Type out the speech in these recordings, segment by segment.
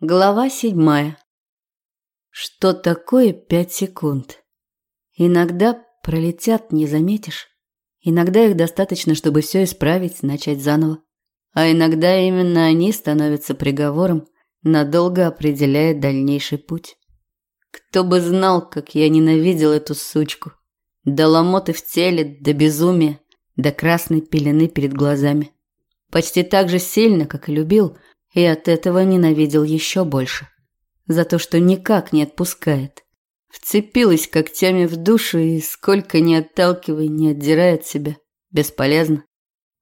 Глава седьмая. Что такое пять секунд? Иногда пролетят, не заметишь. Иногда их достаточно, чтобы все исправить, начать заново. А иногда именно они становятся приговором, надолго определяя дальнейший путь. Кто бы знал, как я ненавидел эту сучку. До ломоты в теле, до безумия, до красной пелены перед глазами. Почти так же сильно, как и любил – и от этого ненавидел еще больше. За то, что никак не отпускает. Вцепилась когтями в душу и сколько ни отталкивай, не отдирает себя. Бесполезно.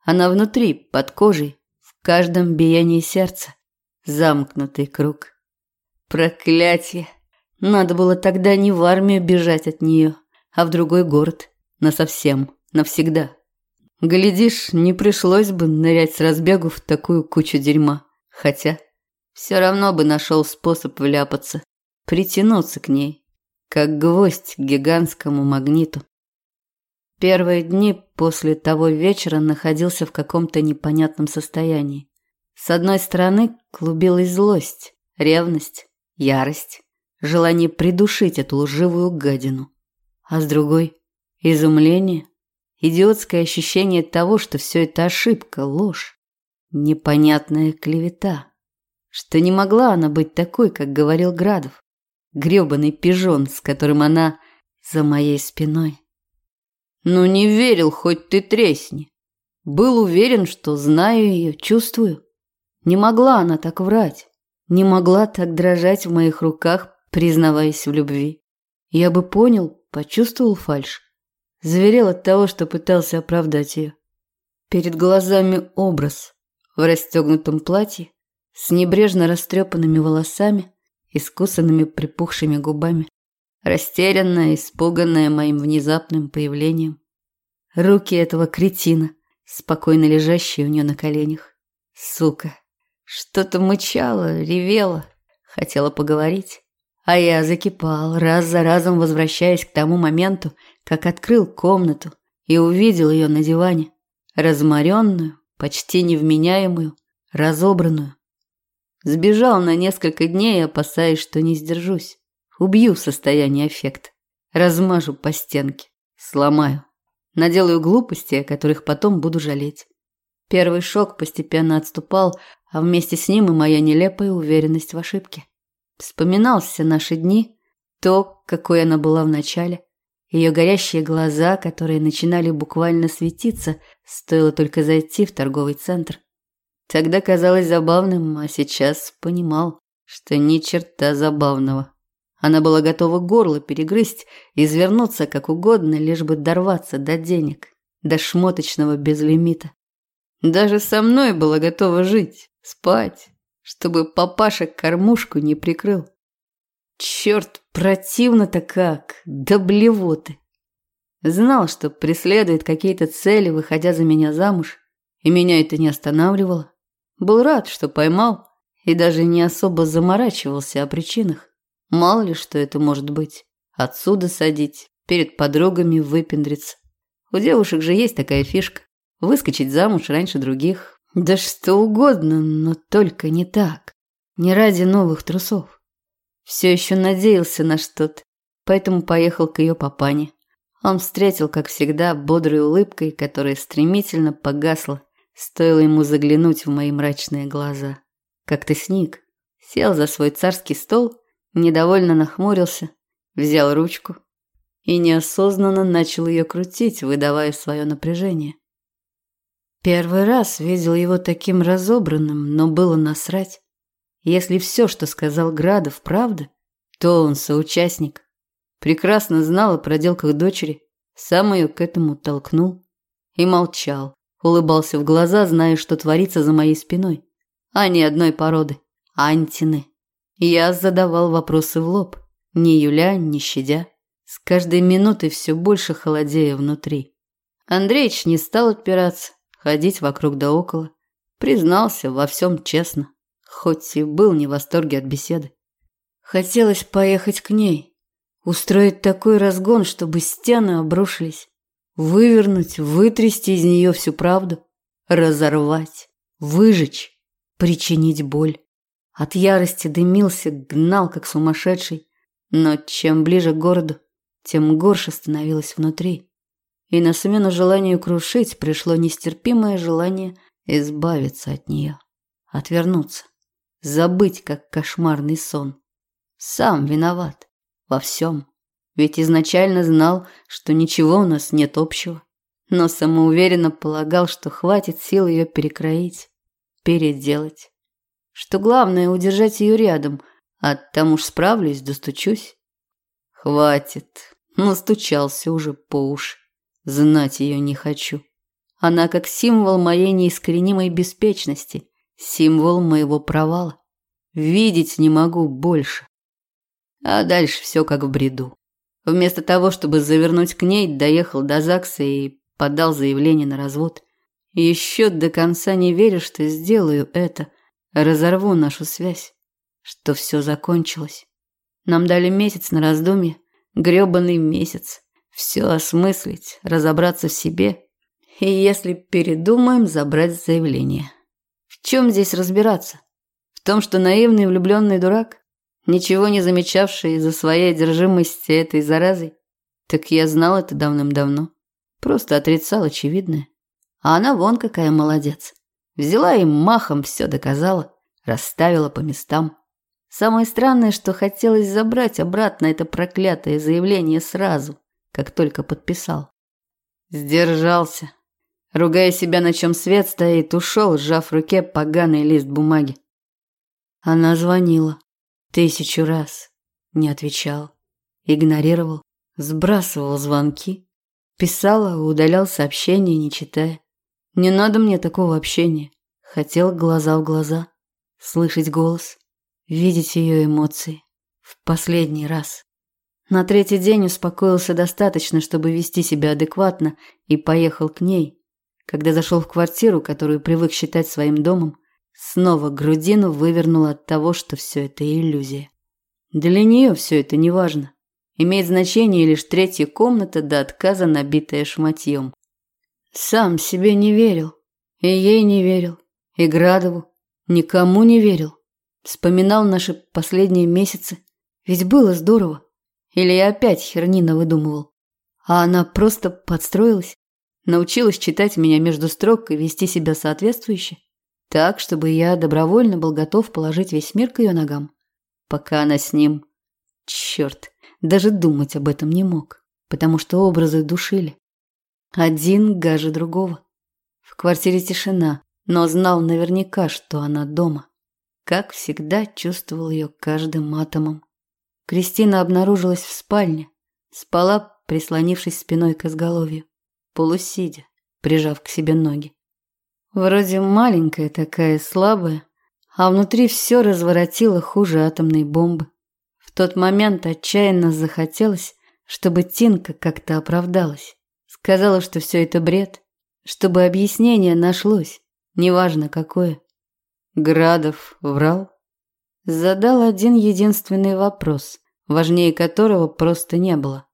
Она внутри, под кожей, в каждом биении сердца. Замкнутый круг. Проклятие. Надо было тогда не в армию бежать от нее, а в другой город. Насовсем, навсегда. Глядишь, не пришлось бы нырять с разбегу в такую кучу дерьма. Хотя все равно бы нашел способ вляпаться, притянуться к ней, как гвоздь к гигантскому магниту. Первые дни после того вечера находился в каком-то непонятном состоянии. С одной стороны клубилась злость, ревность, ярость, желание придушить эту лживую гадину. А с другой – изумление, идиотское ощущение того, что все это ошибка, ложь непонятная клевета. Что не могла она быть такой, как говорил Градов. грёбаный пижон, с которым она за моей спиной. Ну не верил, хоть ты тресни. Был уверен, что знаю ее, чувствую. Не могла она так врать. Не могла так дрожать в моих руках, признаваясь в любви. Я бы понял, почувствовал фальшь. Заверел от того, что пытался оправдать ее. Перед глазами образ, в расстегнутом платье, с небрежно растрепанными волосами, искусанными припухшими губами, растерянная, испуганная моим внезапным появлением. Руки этого кретина, спокойно лежащие у нее на коленях. Сука. Что-то мычала, ревела, хотела поговорить. А я закипал, раз за разом возвращаясь к тому моменту, как открыл комнату и увидел ее на диване, разморенную, почти невменяемую, разобранную. Сбежал на несколько дней, опасаясь, что не сдержусь. Убью в состоянии аффекта. Размажу по стенке. Сломаю. Наделаю глупости, о которых потом буду жалеть. Первый шок постепенно отступал, а вместе с ним и моя нелепая уверенность в ошибке. Вспоминался наши дни, то, какой она была в начале, ее горящие глаза, которые начинали буквально светиться, стоило только зайти в торговый центр. Тогда казалось забавным, а сейчас понимал, что ни черта забавного. Она была готова горло перегрызть, извернуться как угодно, лишь бы дорваться до денег, до шмоточного безлимита. Даже со мной была готова жить, спать, чтобы папаша кормушку не прикрыл. Черт, противно-то как, да блевоты. Знал, что преследует какие-то цели, выходя за меня замуж, и меня это не останавливало. Был рад, что поймал, и даже не особо заморачивался о причинах. Мало ли, что это может быть. Отсюда садить, перед подругами выпендриться. У девушек же есть такая фишка. Выскочить замуж раньше других. Да что угодно, но только не так. Не ради новых трусов. Все еще надеялся на что-то, поэтому поехал к ее папане. Он встретил, как всегда, бодрой улыбкой, которая стремительно погасла, стоило ему заглянуть в мои мрачные глаза. Как-то сник, сел за свой царский стол, недовольно нахмурился, взял ручку и неосознанно начал ее крутить, выдавая свое напряжение. Первый раз видел его таким разобранным, но было насрать. Если все, что сказал Градов, правда, то он соучастник. Прекрасно знал о проделках дочери, сам ее к этому толкнул. И молчал, улыбался в глаза, зная, что творится за моей спиной. Они одной породы, антины. Я задавал вопросы в лоб, не юля, не щадя. С каждой минутой все больше холодея внутри. Андреич не стал отпираться, ходить вокруг да около. Признался во всем честно хоть и был не в восторге от беседы. Хотелось поехать к ней, устроить такой разгон, чтобы стены обрушились, вывернуть, вытрясти из нее всю правду, разорвать, выжечь, причинить боль. От ярости дымился, гнал, как сумасшедший. Но чем ближе к городу, тем горше становилось внутри. И на смену желанию крушить пришло нестерпимое желание избавиться от нее, отвернуться, забыть, как кошмарный сон. Сам виноват во всем. Ведь изначально знал, что ничего у нас нет общего. Но самоуверенно полагал, что хватит сил ее перекроить, переделать. Что главное удержать ее рядом, а там уж справлюсь, достучусь. Хватит. Настучался уже по уши. Знать ее не хочу. Она как символ моей неискоренимой беспечности, символ моего провала. Видеть не могу больше. А дальше все как в бреду. Вместо того, чтобы завернуть к ней, доехал до ЗАГСа и подал заявление на развод. Еще до конца не верю, что сделаю это, разорву нашу связь, что все закончилось. Нам дали месяц на раздумье, грёбаный месяц. Все осмыслить, разобраться в себе. И если передумаем, забрать заявление. В чем здесь разбираться? В том, что наивный влюбленный дурак, ничего не замечавший из-за своей одержимости этой заразой? Так я знал это давным-давно. Просто отрицал очевидное. А она вон какая молодец. Взяла и махом все доказала, расставила по местам. Самое странное, что хотелось забрать обратно это проклятое заявление сразу, как только подписал. Сдержался. Ругая себя, на чем свет стоит, ушел, сжав в руке поганый лист бумаги. Она звонила. Тысячу раз. Не отвечал. Игнорировал. Сбрасывал звонки. Писала, удалял сообщения, не читая. Не надо мне такого общения. Хотел глаза в глаза. Слышать голос. Видеть ее эмоции. В последний раз. На третий день успокоился достаточно, чтобы вести себя адекватно, и поехал к ней. Когда зашел в квартиру, которую привык считать своим домом, снова грудину вывернул от того, что все это иллюзия. Для нее все это не важно. Имеет значение лишь третья комната до отказа, набитая шматьем. Сам себе не верил. И ей не верил. И Градову. Никому не верил. Вспоминал наши последние месяцы. Ведь было здорово. Или я опять хернина выдумывал. А она просто подстроилась. Научилась читать меня между строк и вести себя соответствующе. Так, чтобы я добровольно был готов положить весь мир к ее ногам. Пока она с ним. Черт. Даже думать об этом не мог, потому что образы душили. Один гаже другого. В квартире тишина, но знал наверняка, что она дома. Как всегда, чувствовал ее каждым атомом. Кристина обнаружилась в спальне. Спала, прислонившись спиной к изголовью, полусидя, прижав к себе ноги. Вроде маленькая такая, слабая, а внутри все разворотило хуже атомной бомбы тот момент отчаянно захотелось, чтобы Тинка как-то оправдалась. Сказала, что все это бред, чтобы объяснение нашлось, неважно какое. Градов врал. Задал один единственный вопрос, важнее которого просто не было.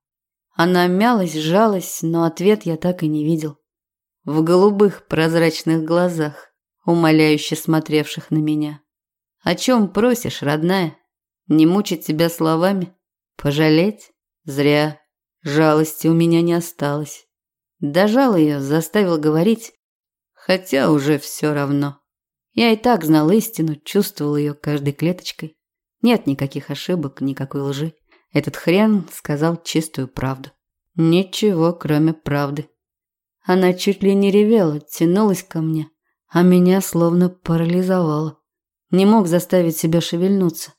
Она мялась, сжалась, но ответ я так и не видел. В голубых прозрачных глазах, умоляюще смотревших на меня. «О чем просишь, родная?» Не мучить себя словами? Пожалеть? Зря. Жалости у меня не осталось. Дожал ее, заставил говорить, хотя уже все равно. Я и так знал истину, чувствовал ее каждой клеточкой. Нет никаких ошибок, никакой лжи. Этот хрен сказал чистую правду. Ничего, кроме правды. Она чуть ли не ревела, тянулась ко мне, а меня словно парализовала. Не мог заставить себя шевельнуться.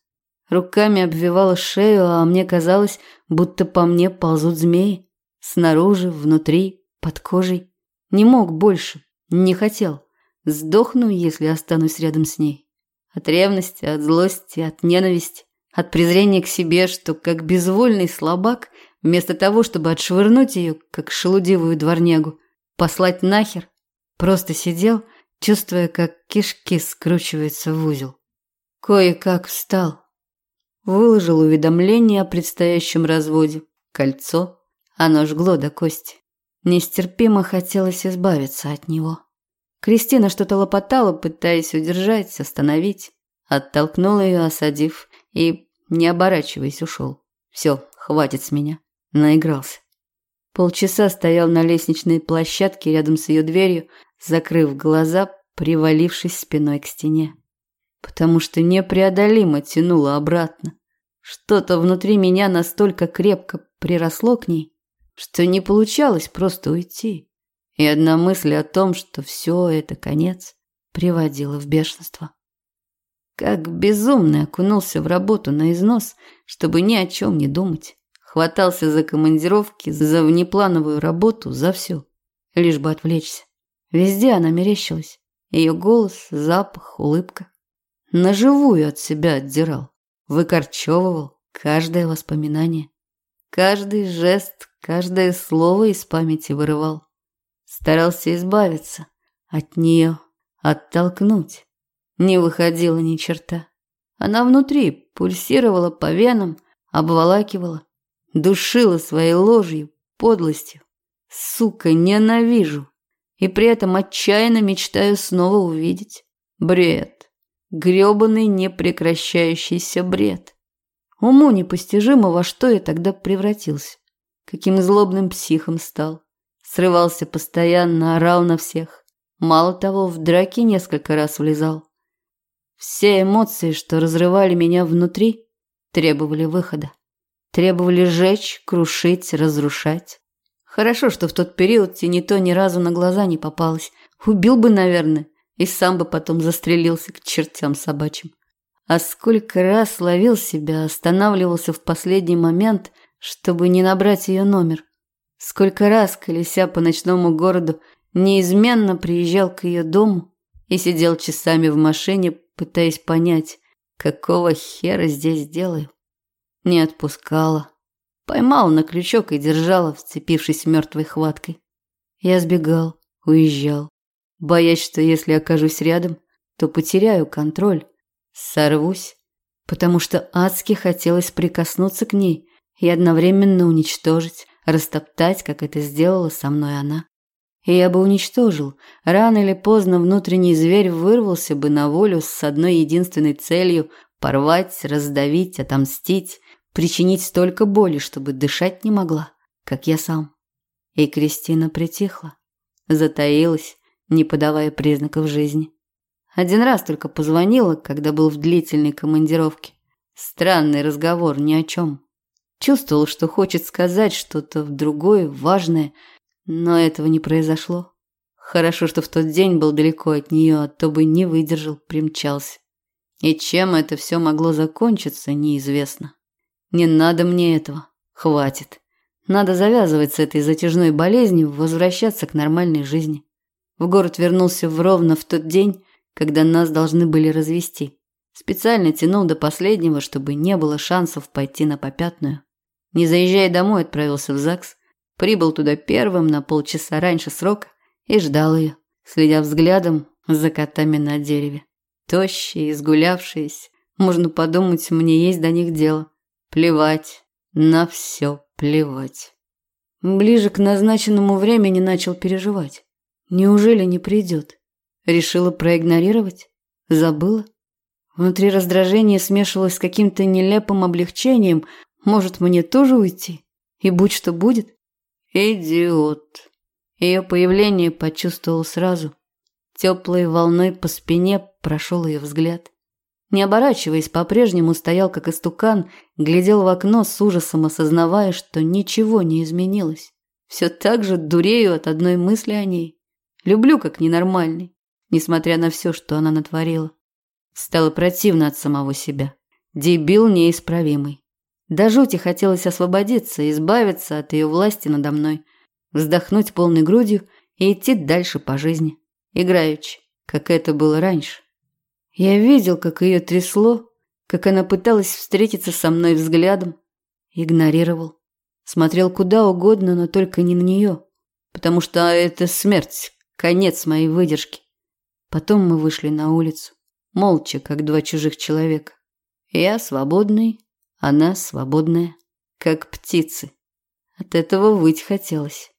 Руками обвивала шею, а мне казалось, будто по мне ползут змеи. Снаружи, внутри, под кожей. Не мог больше, не хотел. Сдохну, если останусь рядом с ней. От ревности, от злости, от ненависти, от презрения к себе, что как безвольный слабак, вместо того, чтобы отшвырнуть ее, как шелудивую дворнягу, послать нахер, просто сидел, чувствуя, как кишки скручиваются в узел. Кое-как встал, Выложил уведомление о предстоящем разводе. Кольцо. Оно жгло до кости. Нестерпимо хотелось избавиться от него. Кристина что-то лопотала, пытаясь удержать, остановить. Оттолкнул ее, осадив, и, не оборачиваясь, ушел. Все, хватит с меня. Наигрался. Полчаса стоял на лестничной площадке рядом с ее дверью, закрыв глаза, привалившись спиной к стене. Потому что непреодолимо тянуло обратно. Что-то внутри меня настолько крепко приросло к ней, что не получалось просто уйти. И одна мысль о том, что все это конец, приводила в бешенство. Как безумный окунулся в работу на износ, чтобы ни о чем не думать. Хватался за командировки, за внеплановую работу, за все. Лишь бы отвлечься. Везде она мерещилась. Ее голос, запах, улыбка. Наживую от себя отдирал. Выкорчевывал каждое воспоминание. Каждый жест, каждое слово из памяти вырывал. Старался избавиться от нее, оттолкнуть. Не выходила ни черта. Она внутри пульсировала по венам, обволакивала, душила своей ложью, подлостью. Сука, ненавижу. И при этом отчаянно мечтаю снова увидеть. Бред. грёбаный непрекращающийся бред. Уму непостижимо, во что я тогда превратился. Каким злобным психом стал. Срывался постоянно, орал на всех. Мало того, в драки несколько раз влезал. Все эмоции, что разрывали меня внутри, требовали выхода. Требовали сжечь, крушить, разрушать. Хорошо, что в тот период Тинито ни разу на глаза не попалась. Убил бы, наверное, и сам бы потом застрелился к чертям собачьим. А сколько раз ловил себя, останавливался в последний момент, чтобы не набрать ее номер. Сколько раз, колеся по ночному городу, неизменно приезжал к ее дому и сидел часами в машине, пытаясь понять, какого хера здесь делаю. Не отпускала. Поймал на крючок и держала, вцепившись мертвой хваткой. Я сбегал, уезжал, боясь, что если окажусь рядом, то потеряю контроль, сорвусь, потому что адски хотелось прикоснуться к ней и одновременно уничтожить, растоптать, как это сделала со мной она. И я бы уничтожил. Рано или поздно внутренний зверь вырвался бы на волю с одной единственной целью – порвать, раздавить, отомстить, причинить столько боли, чтобы дышать не могла, как я сам. И Кристина притихла, затаилась, не подавая признаков жизни. Один раз только позвонила, когда был в длительной командировке. Странный разговор ни о чем. Чувствовал, что хочет сказать что-то другое, важное, но этого не произошло. Хорошо, что в тот день был далеко от нее, а то бы не выдержал, примчался. И чем это все могло закончиться, неизвестно. Не надо мне этого. Хватит. Надо завязывать с этой затяжной болезнью, возвращаться к нормальной жизни. В город вернулся ровно в тот день, когда нас должны были развести. Специально тянул до последнего, чтобы не было шансов пойти на попятную. Не заезжая домой, отправился в ЗАГС. Прибыл туда первым на полчаса раньше срока и ждал ее, следя взглядом за котами на дереве. Тощие, изгулявшиеся. Можно подумать, мне есть до них дело. Плевать. На все плевать. Ближе к назначенному времени начал переживать. Неужели не придет? Решила проигнорировать? Забыла? Внутри раздражение смешивалось с каким-то нелепым облегчением. Может, мне тоже уйти? И будь что будет? Идиот. Ее появление почувствовал сразу. Теплой волной по спине прошел ее взгляд. Не оборачиваясь, по-прежнему стоял как истукан, глядел в окно с ужасом, осознавая, что ничего не изменилось. Все так же дурею от одной мысли о ней. Люблю как ненормальный, несмотря на все, что она натворила. Стало противно от самого себя. Дебил неисправимый. До жути хотелось освободиться, избавиться от ее власти надо мной, вздохнуть полной грудью и идти дальше по жизни, играючи, как это было раньше. Я видел, как ее трясло, как она пыталась встретиться со мной взглядом. Игнорировал. Смотрел куда угодно, но только не на нее. Потому что это смерть, конец моей выдержки. Потом мы вышли на улицу, молча, как два чужих человека. Я свободный, она свободная, как птицы. От этого выть хотелось.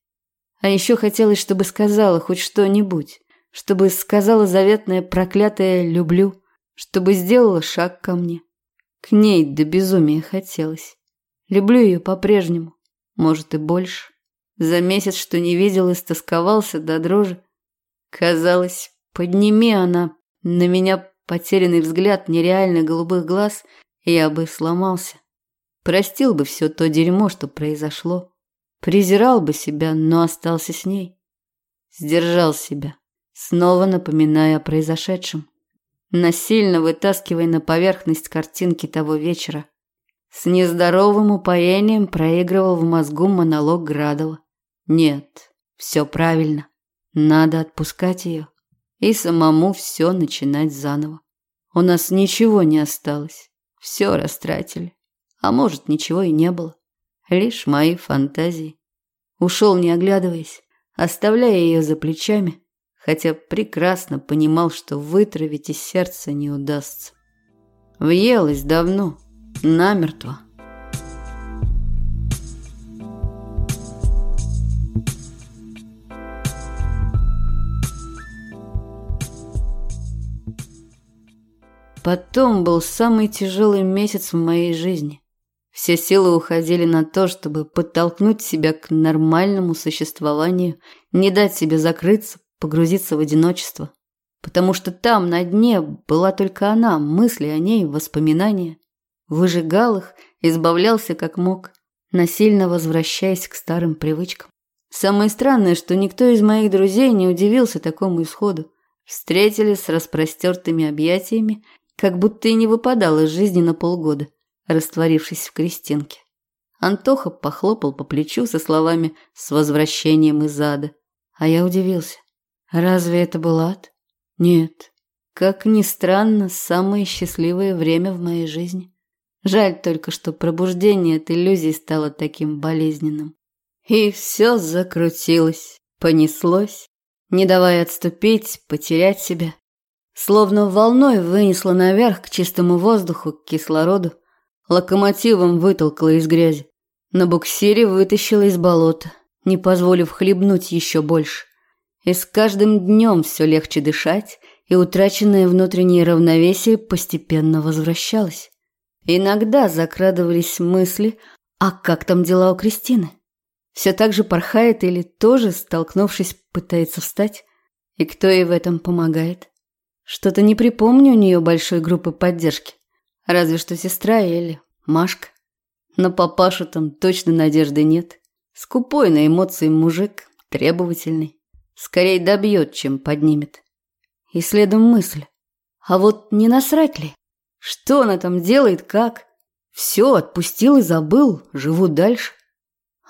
А еще хотелось, чтобы сказала хоть что-нибудь чтобы сказала заветное проклятое «люблю», чтобы сделала шаг ко мне. К ней до безумия хотелось. Люблю ее по-прежнему, может и больше. За месяц, что не видел, истосковался до дрожи. Казалось, подними она на меня потерянный взгляд нереальных голубых глаз, я бы сломался. Простил бы все то дерьмо, что произошло. Презирал бы себя, но остался с ней. Сдержал себя, снова напоминая о произошедшем. Насильно вытаскивая на поверхность картинки того вечера. С нездоровым упоением проигрывал в мозгу монолог Градова. Нет, все правильно. Надо отпускать ее и самому все начинать заново. У нас ничего не осталось. Все растратили. А может, ничего и не было. Лишь мои фантазии. Ушел, не оглядываясь, оставляя ее за плечами, хотя прекрасно понимал, что вытравить из сердца не удастся. Въелась давно, намертво. Потом был самый тяжелый месяц в моей жизни. Все силы уходили на то, чтобы подтолкнуть себя к нормальному существованию, не дать себе закрыться, погрузиться в одиночество. Потому что там, на дне, была только она, мысли о ней, воспоминания. Выжигал их, избавлялся как мог, насильно возвращаясь к старым привычкам. Самое странное, что никто из моих друзей не удивился такому исходу. Встретились с распростертыми объятиями как будто и не выпадал из жизни на полгода, растворившись в крестинке. Антоха похлопал по плечу со словами «с возвращением из ада». А я удивился. Разве это был ад? Нет. Как ни странно, самое счастливое время в моей жизни. Жаль только, что пробуждение от иллюзий стало таким болезненным. И все закрутилось, понеслось, не давая отступить, потерять себя. Словно волной вынесло наверх к чистому воздуху, к кислороду. Локомотивом вытолкало из грязи. На буксире вытащила из болота, не позволив хлебнуть еще больше. И с каждым днем все легче дышать, и утраченное внутреннее равновесие постепенно возвращалось. Иногда закрадывались мысли, а как там дела у Кристины? Все так же порхает или тоже, столкнувшись, пытается встать? И кто ей в этом помогает? Что-то не припомню у нее большой группы поддержки. Разве что сестра или Машка. На папашу там точно надежды нет. Скупой на эмоции мужик, требовательный. Скорее добьет, чем поднимет. И следом мысль. А вот не насрать ли? Что она там делает, как? Все, отпустил и забыл, живу дальше.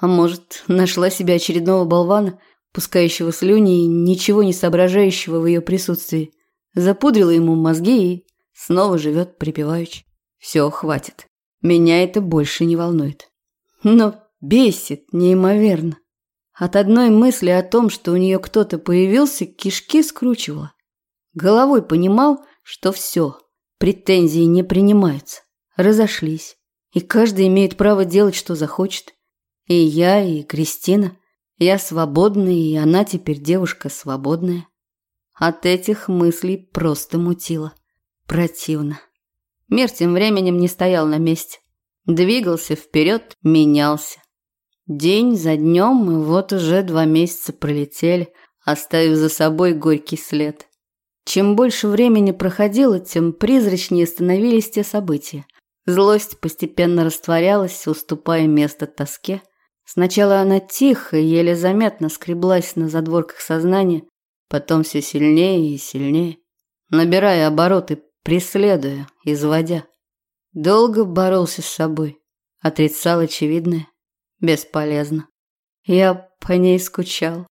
А может, нашла себе очередного болвана, пускающего слюни и ничего не соображающего в ее присутствии. Запудрила ему мозги и снова живет припеваючи. Все, хватит. Меня это больше не волнует. Но бесит неимоверно. От одной мысли о том, что у нее кто-то появился, кишки скручивала. Головой понимал, что все, претензии не принимаются, разошлись, и каждый имеет право делать, что захочет. И я, и Кристина. Я свободная, и она теперь девушка свободная. От этих мыслей просто мутило. Противно. Мир тем временем не стоял на месте. Двигался вперед, менялся. День за днем, и вот уже два месяца пролетели, оставив за собой горький след. Чем больше времени проходило, тем призрачнее становились те события. Злость постепенно растворялась, уступая место тоске. Сначала она тихо, еле заметно скреблась на задворках сознания, потом все сильнее и сильнее, набирая обороты, преследуя, изводя. Долго боролся с собой, отрицал очевидное, бесполезно. Я по ней скучал,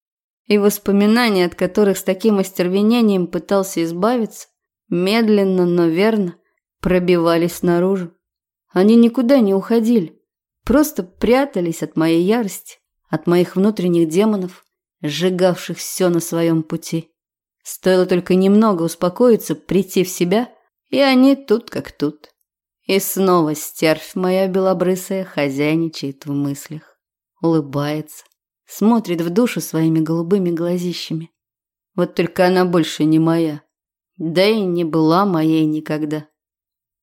и воспоминания, от которых с таким остервенением пытался избавиться, медленно, но верно пробивались наружу. Они никуда не уходили, просто прятались от моей ярости, от моих внутренних демонов, сжигавших все на своем пути. Стоило только немного успокоиться, прийти в себя, и они тут как тут. И снова стервь моя белобрысая хозяйничает в мыслях. Улыбается, смотрит в душу своими голубыми глазищами. Вот только она больше не моя. Да и не была моей никогда.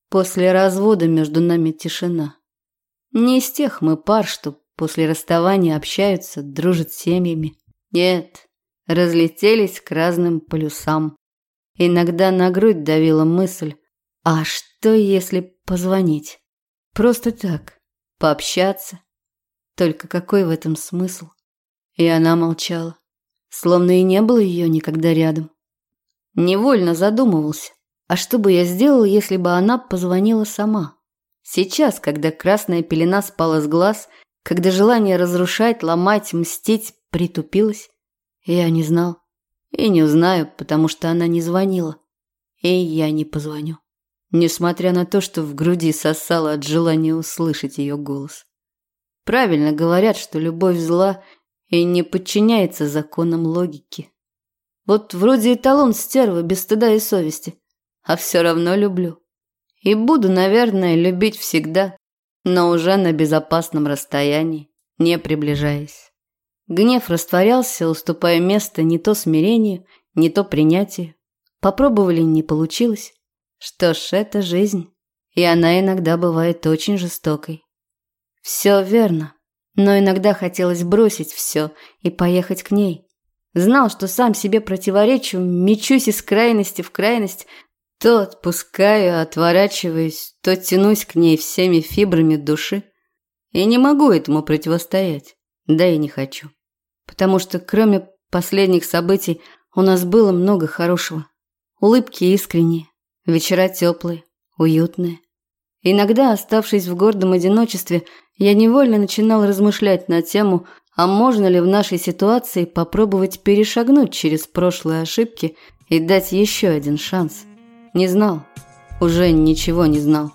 После развода между нами тишина. Не из тех мы пар, что после расставания общаются, дружат семьями. Нет, разлетелись к разным полюсам. Иногда на грудь давила мысль, а что если позвонить? Просто так, пообщаться. Только какой в этом смысл? И она молчала, словно и не было ее никогда рядом. Невольно задумывался, а что бы я сделал, если бы она позвонила сама? Сейчас, когда красная пелена спала с глаз, когда желание разрушать, ломать, мстить притупилось, я не знал. И не узнаю, потому что она не звонила. И я не позвоню. Несмотря на то, что в груди сосало от желания услышать ее голос. Правильно говорят, что любовь зла и не подчиняется законам логики. Вот вроде эталон стервы без стыда и совести, а все равно люблю. И буду, наверное, любить всегда, но уже на безопасном расстоянии, не приближаясь. Гнев растворялся, уступая место не то смирению, не то принятию. Попробовали, не получилось. Что ж, это жизнь, и она иногда бывает очень жестокой. Все верно. Но иногда хотелось бросить все и поехать к ней. Знал, что сам себе противоречу, мечусь из крайности в крайность, то отпускаю, отворачиваюсь, то тянусь к ней всеми фибрами души. И не могу этому противостоять, да и не хочу. Потому что кроме последних событий у нас было много хорошего. Улыбки искренние, вечера теплые, уютные. Иногда, оставшись в гордом одиночестве, я невольно начинал размышлять на тему, а можно ли в нашей ситуации попробовать перешагнуть через прошлые ошибки и дать еще один шанс. Не знал, уже ничего не знал.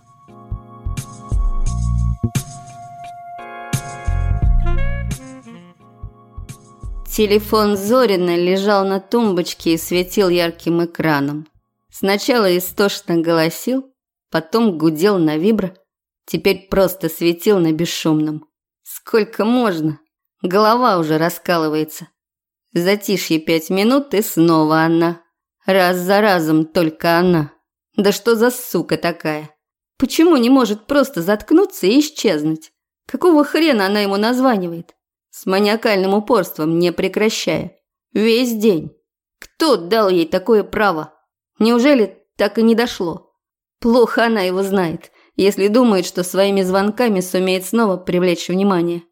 Телефон Зорина лежал на тумбочке и светил ярким экраном. Сначала истошно голосил, потом гудел на вибро, теперь просто светил на бесшумном. Сколько можно? Голова уже раскалывается. Затишье пять минут и снова она. Раз за разом только она. Да что за сука такая? Почему не может просто заткнуться и исчезнуть? Какого хрена она ему названивает? С маниакальным упорством, не прекращая. Весь день. Кто дал ей такое право? Неужели так и не дошло? Плохо она его знает, если думает, что своими звонками сумеет снова привлечь внимание.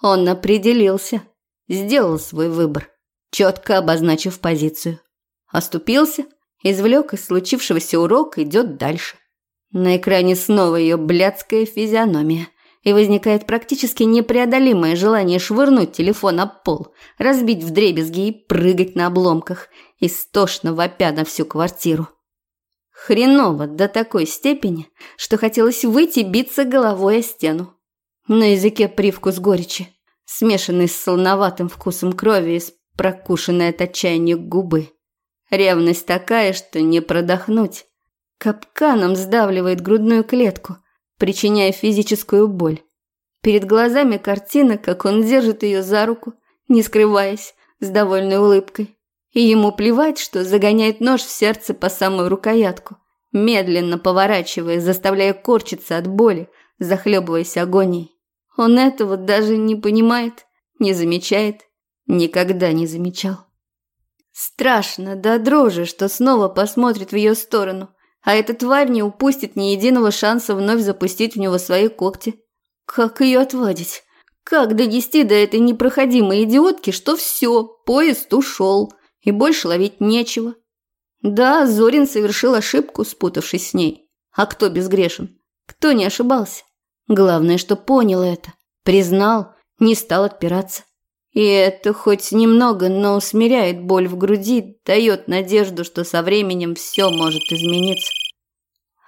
Он определился, сделал свой выбор, четко обозначив позицию. Оступился, извлек из случившегося урок, идет дальше. На экране снова ее блядская физиономия. И возникает практически непреодолимое желание швырнуть телефон об пол, разбить вдребезги и прыгать на обломках, истошно вопя на всю квартиру. Хреново до такой степени, что хотелось выйти биться головой о стену. На языке привкус горечи, смешанный с солоноватым вкусом крови из прокушенной от отчаяния губы. Ревность такая, что не продохнуть. Капканом сдавливает грудную клетку, причиняя физическую боль. Перед глазами картина, как он держит ее за руку, не скрываясь, с довольной улыбкой. И ему плевать, что загоняет нож в сердце по самую рукоятку, медленно поворачивая, заставляя корчиться от боли, захлебываясь агонией. Он этого даже не понимает, не замечает, никогда не замечал. Страшно да дрожи, что снова посмотрит в ее сторону, а эта тварь не упустит ни единого шанса вновь запустить в него свои когти. Как ее отвадить? Как донести до этой непроходимой идиотки, что все, поезд ушел, и больше ловить нечего? Да, Зорин совершил ошибку, спутавшись с ней. А кто безгрешен? Кто не ошибался? Главное, что понял это, признал, не стал отпираться. И это хоть немного, но усмиряет боль в груди, дает надежду, что со временем все может измениться.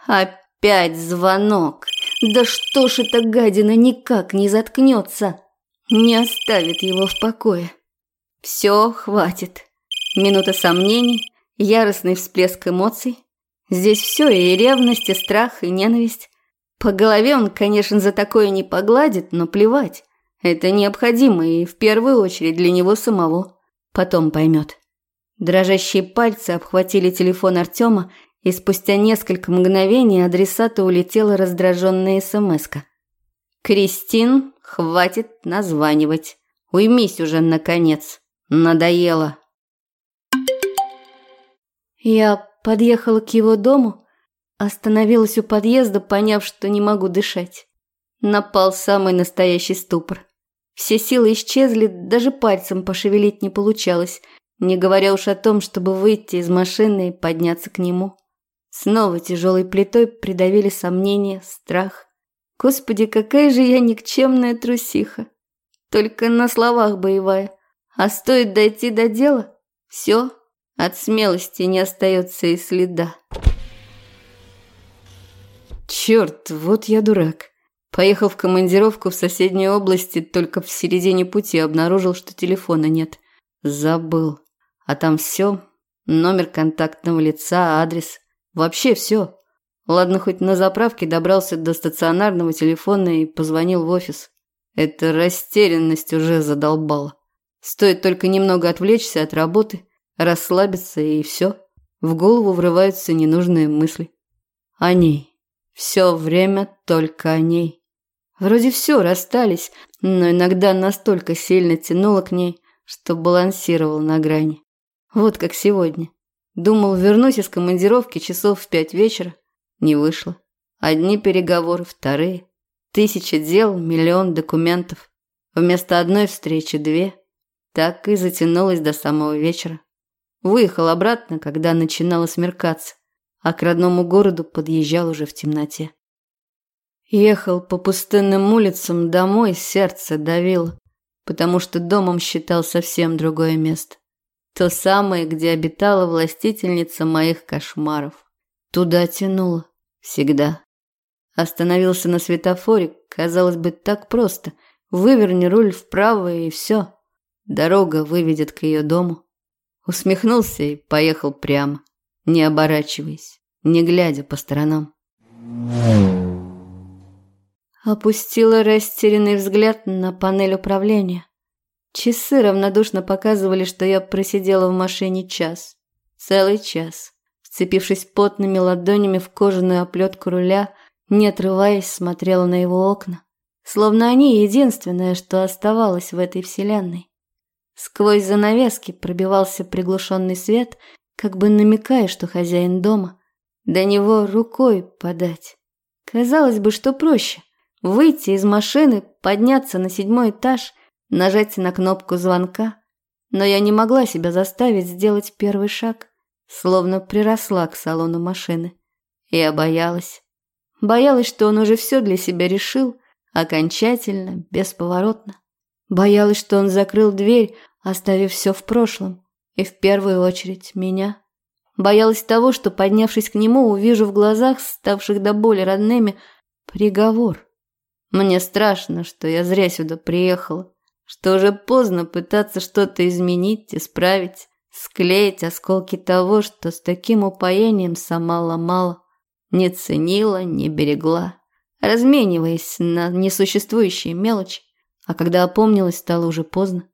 Опять звонок. Да что ж эта гадина никак не заткнется, не оставит его в покое. Все, хватит. Минута сомнений, яростный всплеск эмоций. Здесь все и ревность, и страх, и ненависть. По голове он, конечно, за такое не погладит, но плевать. Это необходимо и в первую очередь для него самого. Потом поймет. Дрожащие пальцы обхватили телефон Артема, и спустя несколько мгновений адресату улетела раздраженная смска. «Кристин, хватит названивать. Уймись уже, наконец. Надоело». Я подъехала к его дому, остановилась у подъезда, поняв, что не могу дышать. Напал самый настоящий ступор. Все силы исчезли, даже пальцем пошевелить не получалось, не говоря уж о том, чтобы выйти из машины и подняться к нему. Снова тяжелой плитой придавили сомнения, страх. Господи, какая же я никчемная трусиха. Только на словах боевая. А стоит дойти до дела, все, от смелости не остается и следа. Черт, вот я дурак. Поехал в командировку в соседней области, только в середине пути обнаружил, что телефона нет. Забыл. А там все. Номер контактного лица, адрес. Вообще все. Ладно, хоть на заправке добрался до стационарного телефона и позвонил в офис. Эта растерянность уже задолбала. Стоит только немного отвлечься от работы, расслабиться и все. В голову врываются ненужные мысли. О ней. Все время только о ней. Вроде все, расстались, но иногда настолько сильно тянуло к ней, что балансировал на грани. Вот как сегодня. Думал, вернусь из командировки часов в пять вечера. Не вышло. Одни переговоры, вторые. Тысяча дел, миллион документов. Вместо одной встречи две. Так и затянулось до самого вечера. Выехал обратно, когда начинало смеркаться, а к родному городу подъезжал уже в темноте. Ехал по пустынным улицам домой, сердце давило, потому что домом считал совсем другое место. То самое, где обитала властительница моих кошмаров. Туда тянуло. Всегда. Остановился на светофоре, казалось бы, так просто. Выверни руль вправо и все. Дорога выведет к ее дому. Усмехнулся и поехал прямо, не оборачиваясь, не глядя по сторонам. Опустила растерянный взгляд на панель управления. Часы равнодушно показывали, что я просидела в машине час. Целый час. Вцепившись потными ладонями в кожаную оплетку руля, не отрываясь, смотрела на его окна. Словно они единственное, что оставалось в этой вселенной. Сквозь занавески пробивался приглушенный свет, как бы намекая, что хозяин дома. До него рукой подать. Казалось бы, что проще. Выйти из машины, подняться на седьмой этаж – нажать на кнопку звонка, но я не могла себя заставить сделать первый шаг, словно приросла к салону машины. Я боялась. Боялась, что он уже все для себя решил, окончательно, бесповоротно. Боялась, что он закрыл дверь, оставив все в прошлом, и в первую очередь меня. Боялась того, что, поднявшись к нему, увижу в глазах, ставших до боли родными, приговор. Мне страшно, что я зря сюда приехала, что уже поздно пытаться что-то изменить, исправить, склеить осколки того, что с таким упоением сама ломала, не ценила, не берегла, размениваясь на несуществующие мелочи. А когда опомнилась, стало уже поздно.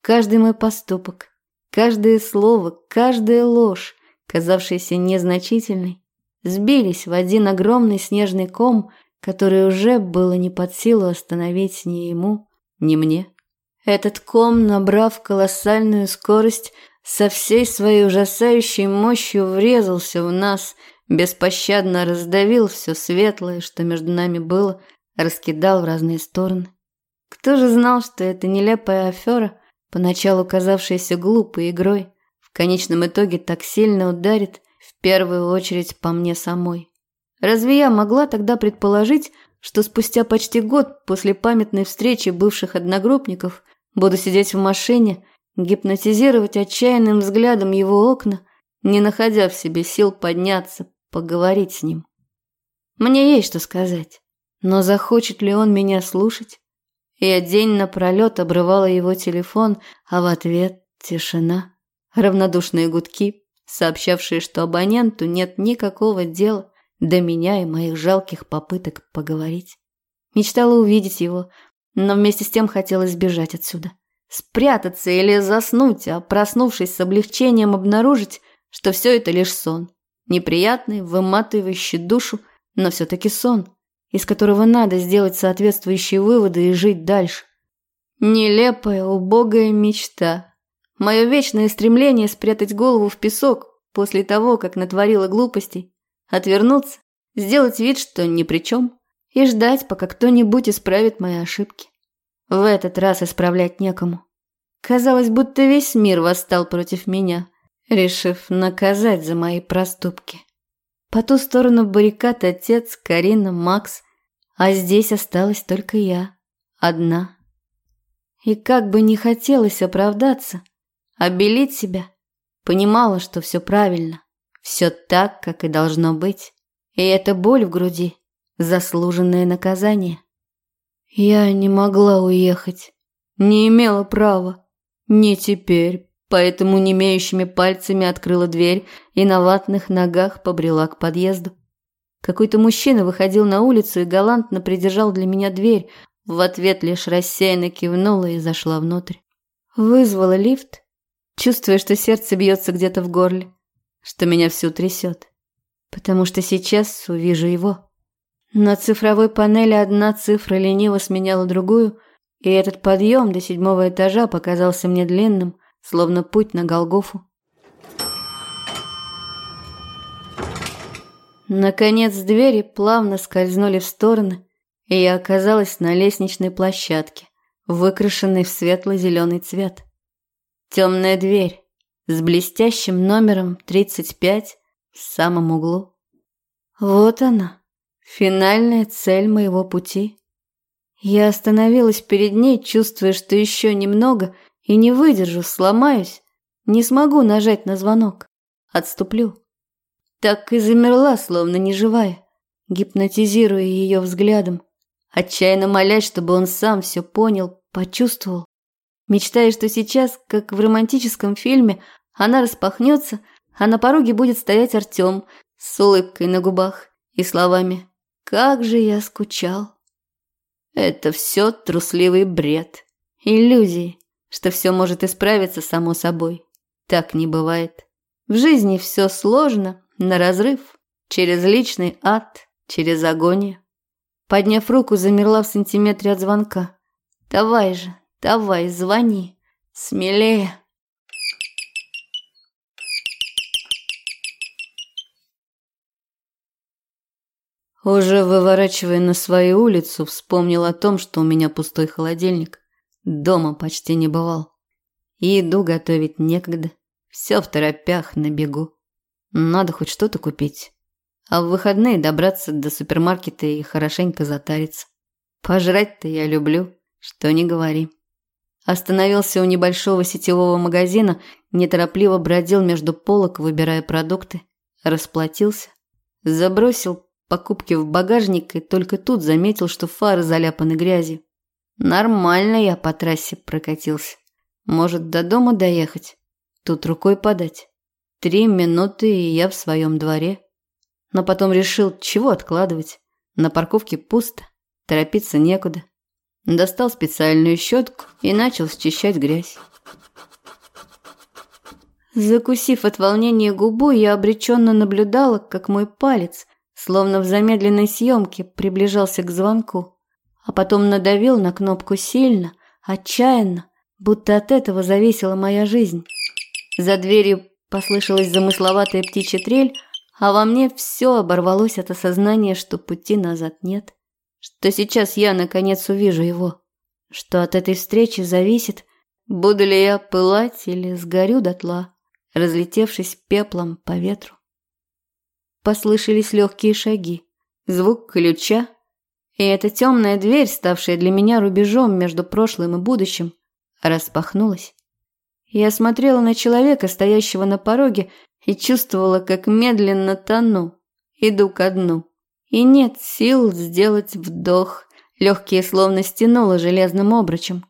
Каждый мой поступок, каждое слово, каждая ложь, казавшаяся незначительной, сбились в один огромный снежный ком, который уже было не под силу остановить ни ему, ни мне. Этот ком, набрав колоссальную скорость, со всей своей ужасающей мощью врезался в нас, беспощадно раздавил все светлое, что между нами было, раскидал в разные стороны. Кто же знал, что эта нелепая афера, поначалу казавшаяся глупой игрой, в конечном итоге так сильно ударит, в первую очередь по мне самой? Разве я могла тогда предположить, что спустя почти год после памятной встречи бывших одногруппников Буду сидеть в машине, гипнотизировать отчаянным взглядом его окна, не находя в себе сил подняться, поговорить с ним. Мне есть что сказать, но захочет ли он меня слушать? Я день напролет обрывала его телефон, а в ответ тишина. Равнодушные гудки, сообщавшие, что абоненту нет никакого дела до меня и моих жалких попыток поговорить. Мечтала увидеть его, но вместе с тем хотелось сбежать отсюда. Спрятаться или заснуть, а проснувшись с облегчением обнаружить, что все это лишь сон. Неприятный, выматывающий душу, но все-таки сон, из которого надо сделать соответствующие выводы и жить дальше. Нелепая, убогая мечта. Мое вечное стремление спрятать голову в песок после того, как натворила глупостей, отвернуться, сделать вид, что ни при чем, и ждать, пока кто-нибудь исправит мои ошибки. В этот раз исправлять некому. Казалось, будто весь мир восстал против меня, решив наказать за мои проступки. По ту сторону баррикад отец, Карина, Макс, а здесь осталась только я, одна. И как бы не хотелось оправдаться, обелить себя, понимала, что все правильно, все так, как и должно быть. И эта боль в груди – заслуженное наказание. Я не могла уехать, не имела права. Не теперь, поэтому немеющими пальцами открыла дверь и на ватных ногах побрела к подъезду. Какой-то мужчина выходил на улицу и галантно придержал для меня дверь, в ответ лишь рассеянно кивнула и зашла внутрь. Вызвала лифт, чувствуя, что сердце бьется где-то в горле, что меня всю трясет, потому что сейчас увижу его. На цифровой панели одна цифра лениво сменяла другую, и этот подъем до седьмого этажа показался мне длинным, словно путь на Голгофу. Наконец двери плавно скользнули в стороны, и я оказалась на лестничной площадке, выкрашенной в светло-зеленый цвет. Темная дверь с блестящим номером 35 в самом углу. Вот она, финальная цель моего пути. Я остановилась перед ней, чувствуя, что еще немного и не выдержу, сломаюсь, не смогу нажать на звонок. Отступлю. Так и замерла, словно неживая, гипнотизируя ее взглядом, отчаянно молясь, чтобы он сам все понял, почувствовал. Мечтая, что сейчас, как в романтическом фильме, она распахнется, а на пороге будет стоять Артем с улыбкой на губах и словами «Как же я скучал». Это все трусливый бред, иллюзии, что все может исправиться само собой. Так не бывает. В жизни все сложно, на разрыв, через личный ад, через агонию. Подняв руку, замерла в сантиметре от звонка. «Давай же, давай, звони. Смелее!» Уже выворачивая на свою улицу, вспомнил о том, что у меня пустой холодильник. Дома почти не бывал. Еду готовить некогда. Все в торопях, на бегу. Надо хоть что-то купить. А в выходные добраться до супермаркета и хорошенько затариться. Пожрать-то я люблю, что не говори. Остановился у небольшого сетевого магазина, неторопливо бродил между полок, выбирая продукты. Расплатился. Забросил покупки в багажник и только тут заметил, что фары заляпаны грязью. Нормально я по трассе прокатился. Может, до дома доехать? Тут рукой подать. Три минуты, и я в своем дворе. Но потом решил, чего откладывать. На парковке пусто, торопиться некуда. Достал специальную щетку и начал счищать грязь. Закусив от волнения губу, я обреченно наблюдала, как мой палец, словно в замедленной съемке, приближался к звонку, а потом надавил на кнопку сильно, отчаянно, будто от этого зависела моя жизнь. За дверью Послышалась замысловатая птичья трель, а во мне все оборвалось от осознания, что пути назад нет. Что сейчас я наконец увижу его. Что от этой встречи зависит, буду ли я пылать или сгорю дотла, разлетевшись пеплом по ветру. Послышались легкие шаги, звук ключа, и эта темная дверь, ставшая для меня рубежом между прошлым и будущим, распахнулась. Я смотрела на человека, стоящего на пороге, и чувствовала, как медленно тону, иду ко дну. И нет сил сделать вдох, легкие словно стянуло железным обручем,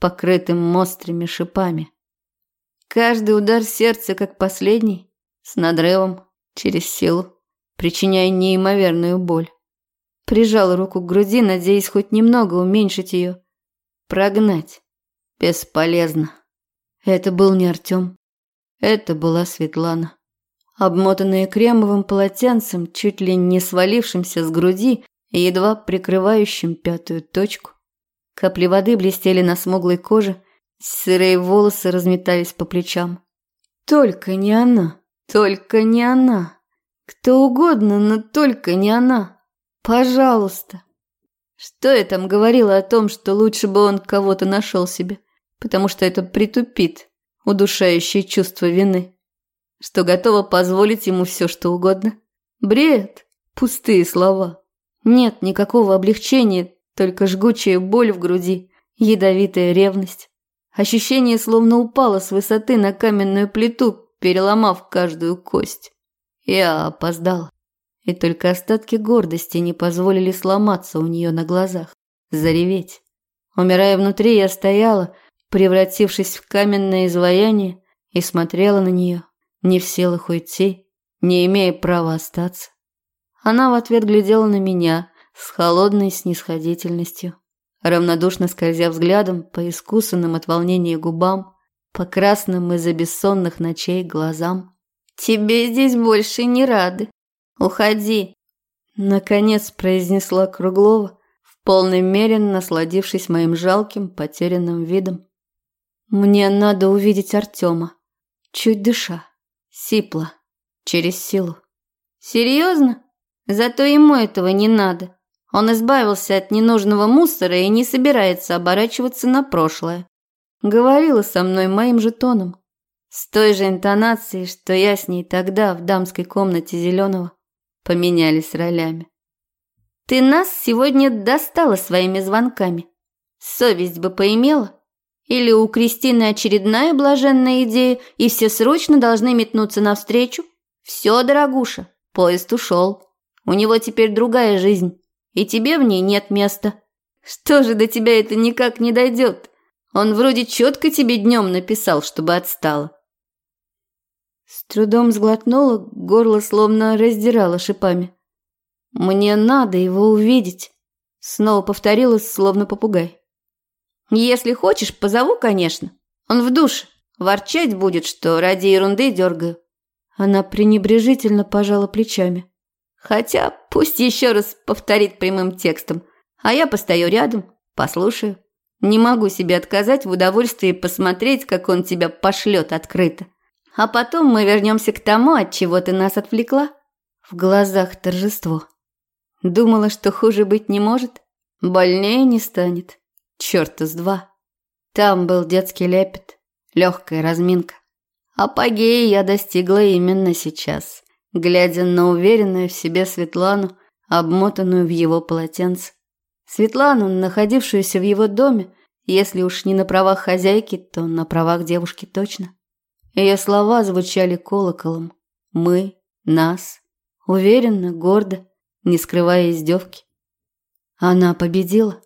покрытым острыми шипами. Каждый удар сердца, как последний, с надрывом, через силу, причиняя неимоверную боль. Прижала руку к груди, надеясь хоть немного уменьшить ее, прогнать, Бесполезно. Это был не Артем. Это была Светлана. Обмотанная кремовым полотенцем, чуть ли не свалившимся с груди и едва прикрывающим пятую точку. Капли воды блестели на смуглой коже, сырые волосы разметались по плечам. Только не она, только не она. Кто угодно, но только не она. Пожалуйста. Что я там говорила о том, что лучше бы он кого-то нашел себе, потому что это притупит удушающее чувство вины, что готова позволить ему все, что угодно. Бред, пустые слова. Нет никакого облегчения, только жгучая боль в груди, ядовитая ревность. Ощущение словно упало с высоты на каменную плиту, переломав каждую кость. Я опоздал и только остатки гордости не позволили сломаться у нее на глазах, зареветь. Умирая внутри, я стояла, превратившись в каменное изваяние, и смотрела на нее, не в силах уйти, не имея права остаться. Она в ответ глядела на меня с холодной снисходительностью, равнодушно скользя взглядом по искусанным от волнения губам, по красным из-за бессонных ночей глазам. «Тебе здесь больше не рады», Уходи!» Наконец произнесла Круглова, в полной мере насладившись моим жалким, потерянным видом. «Мне надо увидеть Артема. Чуть дыша, сипла, через силу». «Серьезно? Зато ему этого не надо. Он избавился от ненужного мусора и не собирается оборачиваться на прошлое». Говорила со мной моим же тоном, с той же интонацией, что я с ней тогда в дамской комнате Зеленого поменялись ролями. Ты нас сегодня достала своими звонками. Совесть бы поимела? Или у Кристины очередная блаженная идея, и все срочно должны метнуться навстречу? Все, дорогуша, поезд ушел. У него теперь другая жизнь, и тебе в ней нет места. Что же до тебя это никак не дойдет? Он вроде четко тебе днем написал, чтобы отстала. С трудом сглотнула, горло словно раздирало шипами. «Мне надо его увидеть», — снова повторила, словно попугай. «Если хочешь, позову, конечно. Он в душе. Ворчать будет, что ради ерунды дергаю». Она пренебрежительно пожала плечами. «Хотя пусть еще раз повторит прямым текстом, а я постою рядом, послушаю. Не могу себе отказать в удовольствии посмотреть, как он тебя пошлет открыто. А потом мы вернемся к тому, от чего ты нас отвлекла. В глазах торжество. Думала, что хуже быть не может. Больнее не станет. Чёрта с два. Там был детский лепет, легкая разминка. Апогеи я достигла именно сейчас, глядя на уверенную в себе Светлану, обмотанную в его полотенце. Светлану, находившуюся в его доме, если уж не на правах хозяйки, то на правах девушки точно. Ее слова звучали колоколом. Мы, нас, уверенно, гордо, не скрывая издевки. Она победила.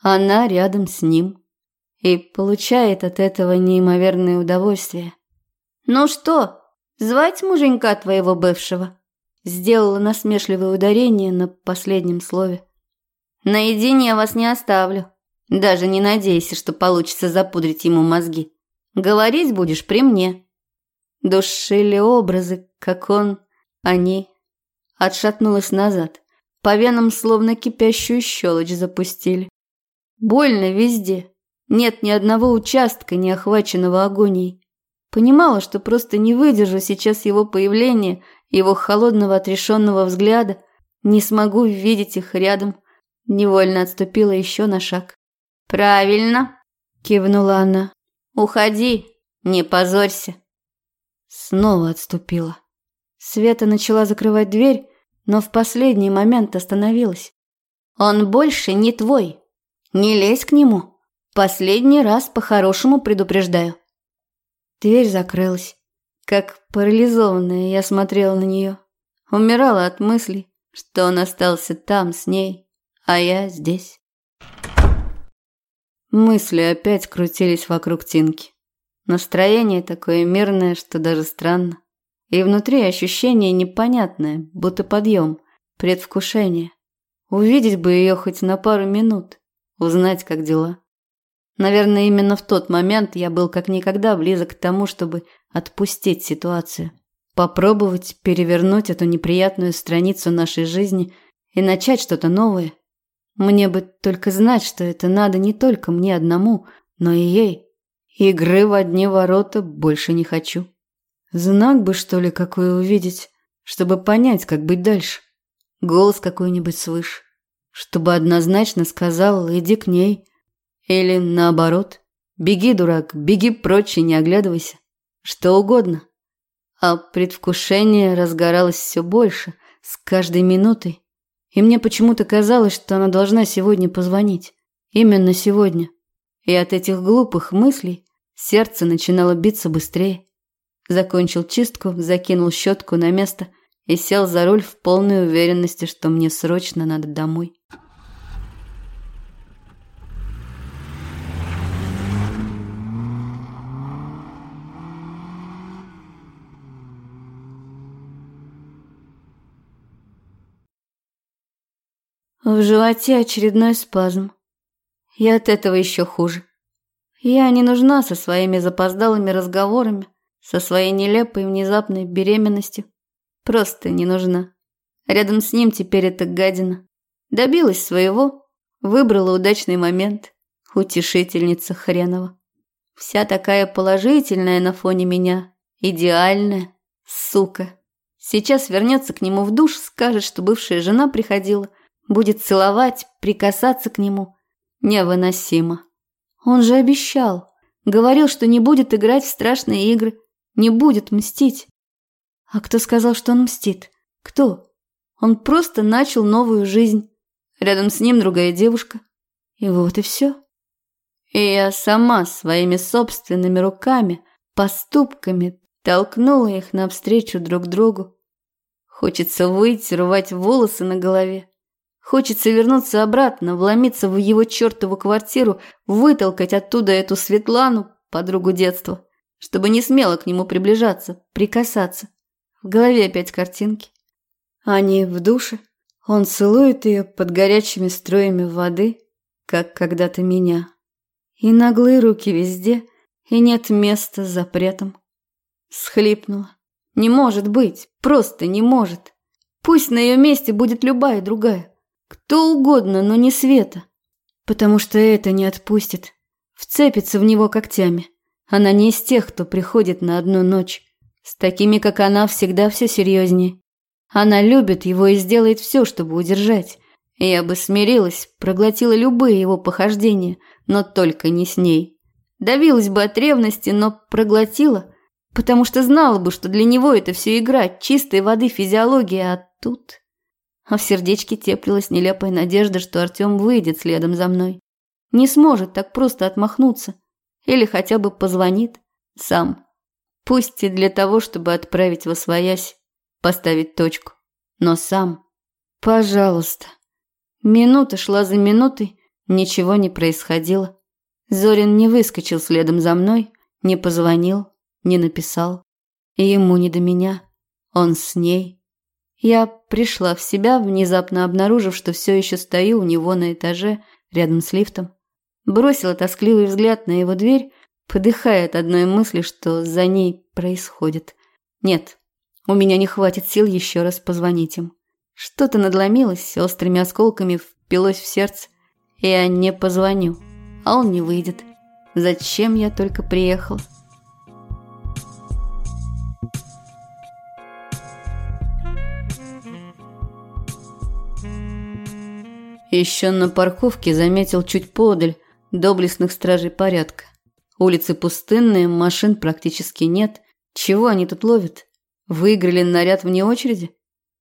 Она рядом с ним. И получает от этого неимоверное удовольствие. «Ну что, звать муженька твоего бывшего?» Сделала насмешливое ударение на последнем слове. «Наедине вас не оставлю. Даже не надейся, что получится запудрить ему мозги. Говорить будешь при мне». Душили образы, как он, они. Отшатнулась назад. По венам словно кипящую щелочь запустили. Больно везде. Нет ни одного участка, не охваченного агонией. Понимала, что просто не выдержу сейчас его появления, его холодного отрешенного взгляда, не смогу видеть их рядом. Невольно отступила еще на шаг. «Правильно», – кивнула она. «Уходи, не позорься». Снова отступила. Света начала закрывать дверь, но в последний момент остановилась. «Он больше не твой. Не лезь к нему. Последний раз по-хорошему предупреждаю». Дверь закрылась. Как парализованная я смотрела на нее. Умирала от мыслей, что он остался там с ней, а я здесь. Мысли опять крутились вокруг Тинки. Настроение такое мирное, что даже странно. И внутри ощущение непонятное, будто подъем, предвкушение. Увидеть бы ее хоть на пару минут, узнать, как дела. Наверное, именно в тот момент я был как никогда близок к тому, чтобы отпустить ситуацию. Попробовать перевернуть эту неприятную страницу нашей жизни и начать что-то новое. Мне бы только знать, что это надо не только мне одному, но и ей. Игры в одни ворота больше не хочу. Знак бы, что ли, какой увидеть, чтобы понять, как быть дальше. Голос какой-нибудь свыше, чтобы однозначно сказал «иди к ней». Или наоборот «беги, дурак, беги прочь и не оглядывайся». Что угодно. А предвкушение разгоралось все больше, с каждой минутой. И мне почему-то казалось, что она должна сегодня позвонить. Именно сегодня. И от этих глупых мыслей сердце начинало биться быстрее. Закончил чистку, закинул щетку на место и сел за руль в полной уверенности, что мне срочно надо домой. В животе очередной спазм. И от этого еще хуже. Я не нужна со своими запоздалыми разговорами, со своей нелепой внезапной беременностью. Просто не нужна. Рядом с ним теперь эта гадина. Добилась своего, выбрала удачный момент. Утешительница хренова. Вся такая положительная на фоне меня. Идеальная. Сука. Сейчас вернется к нему в душ, скажет, что бывшая жена приходила – Будет целовать, прикасаться к нему. Невыносимо. Он же обещал. Говорил, что не будет играть в страшные игры. Не будет мстить. А кто сказал, что он мстит? Кто? Он просто начал новую жизнь. Рядом с ним другая девушка. И вот и все. И я сама своими собственными руками, поступками толкнула их навстречу друг другу. Хочется выйти, рвать волосы на голове. Хочется вернуться обратно, вломиться в его чертову квартиру, вытолкать оттуда эту Светлану, подругу детства, чтобы не смело к нему приближаться, прикасаться. В голове опять картинки. Они в душе. Он целует ее под горячими струями воды, как когда-то меня. И наглые руки везде, и нет места запретом. Схлипнула. Не может быть, просто не может. Пусть на ее месте будет любая другая. Кто угодно, но не Света. Потому что это не отпустит. Вцепится в него когтями. Она не из тех, кто приходит на одну ночь. С такими, как она, всегда все серьезнее. Она любит его и сделает все, чтобы удержать. Я бы смирилась, проглотила любые его похождения, но только не с ней. Давилась бы от ревности, но проглотила, потому что знала бы, что для него это все игра, чистой воды физиология, а тут а в сердечке теплилась нелепая надежда, что Артем выйдет следом за мной. Не сможет так просто отмахнуться. Или хотя бы позвонит сам. Пусть и для того, чтобы отправить во своясь, поставить точку. Но сам. Пожалуйста. Минута шла за минутой, ничего не происходило. Зорин не выскочил следом за мной, не позвонил, не написал. И ему не до меня. Он с ней. Я пришла в себя, внезапно обнаружив, что все еще стою у него на этаже, рядом с лифтом. Бросила тоскливый взгляд на его дверь, подыхая от одной мысли, что за ней происходит. Нет, у меня не хватит сил еще раз позвонить им. Что-то надломилось, острыми осколками впилось в сердце. Я не позвоню, а он не выйдет. Зачем я только приехал? Еще на парковке заметил чуть подаль доблестных стражей порядка. Улицы пустынные, машин практически нет. Чего они тут ловят? Выиграли наряд вне очереди?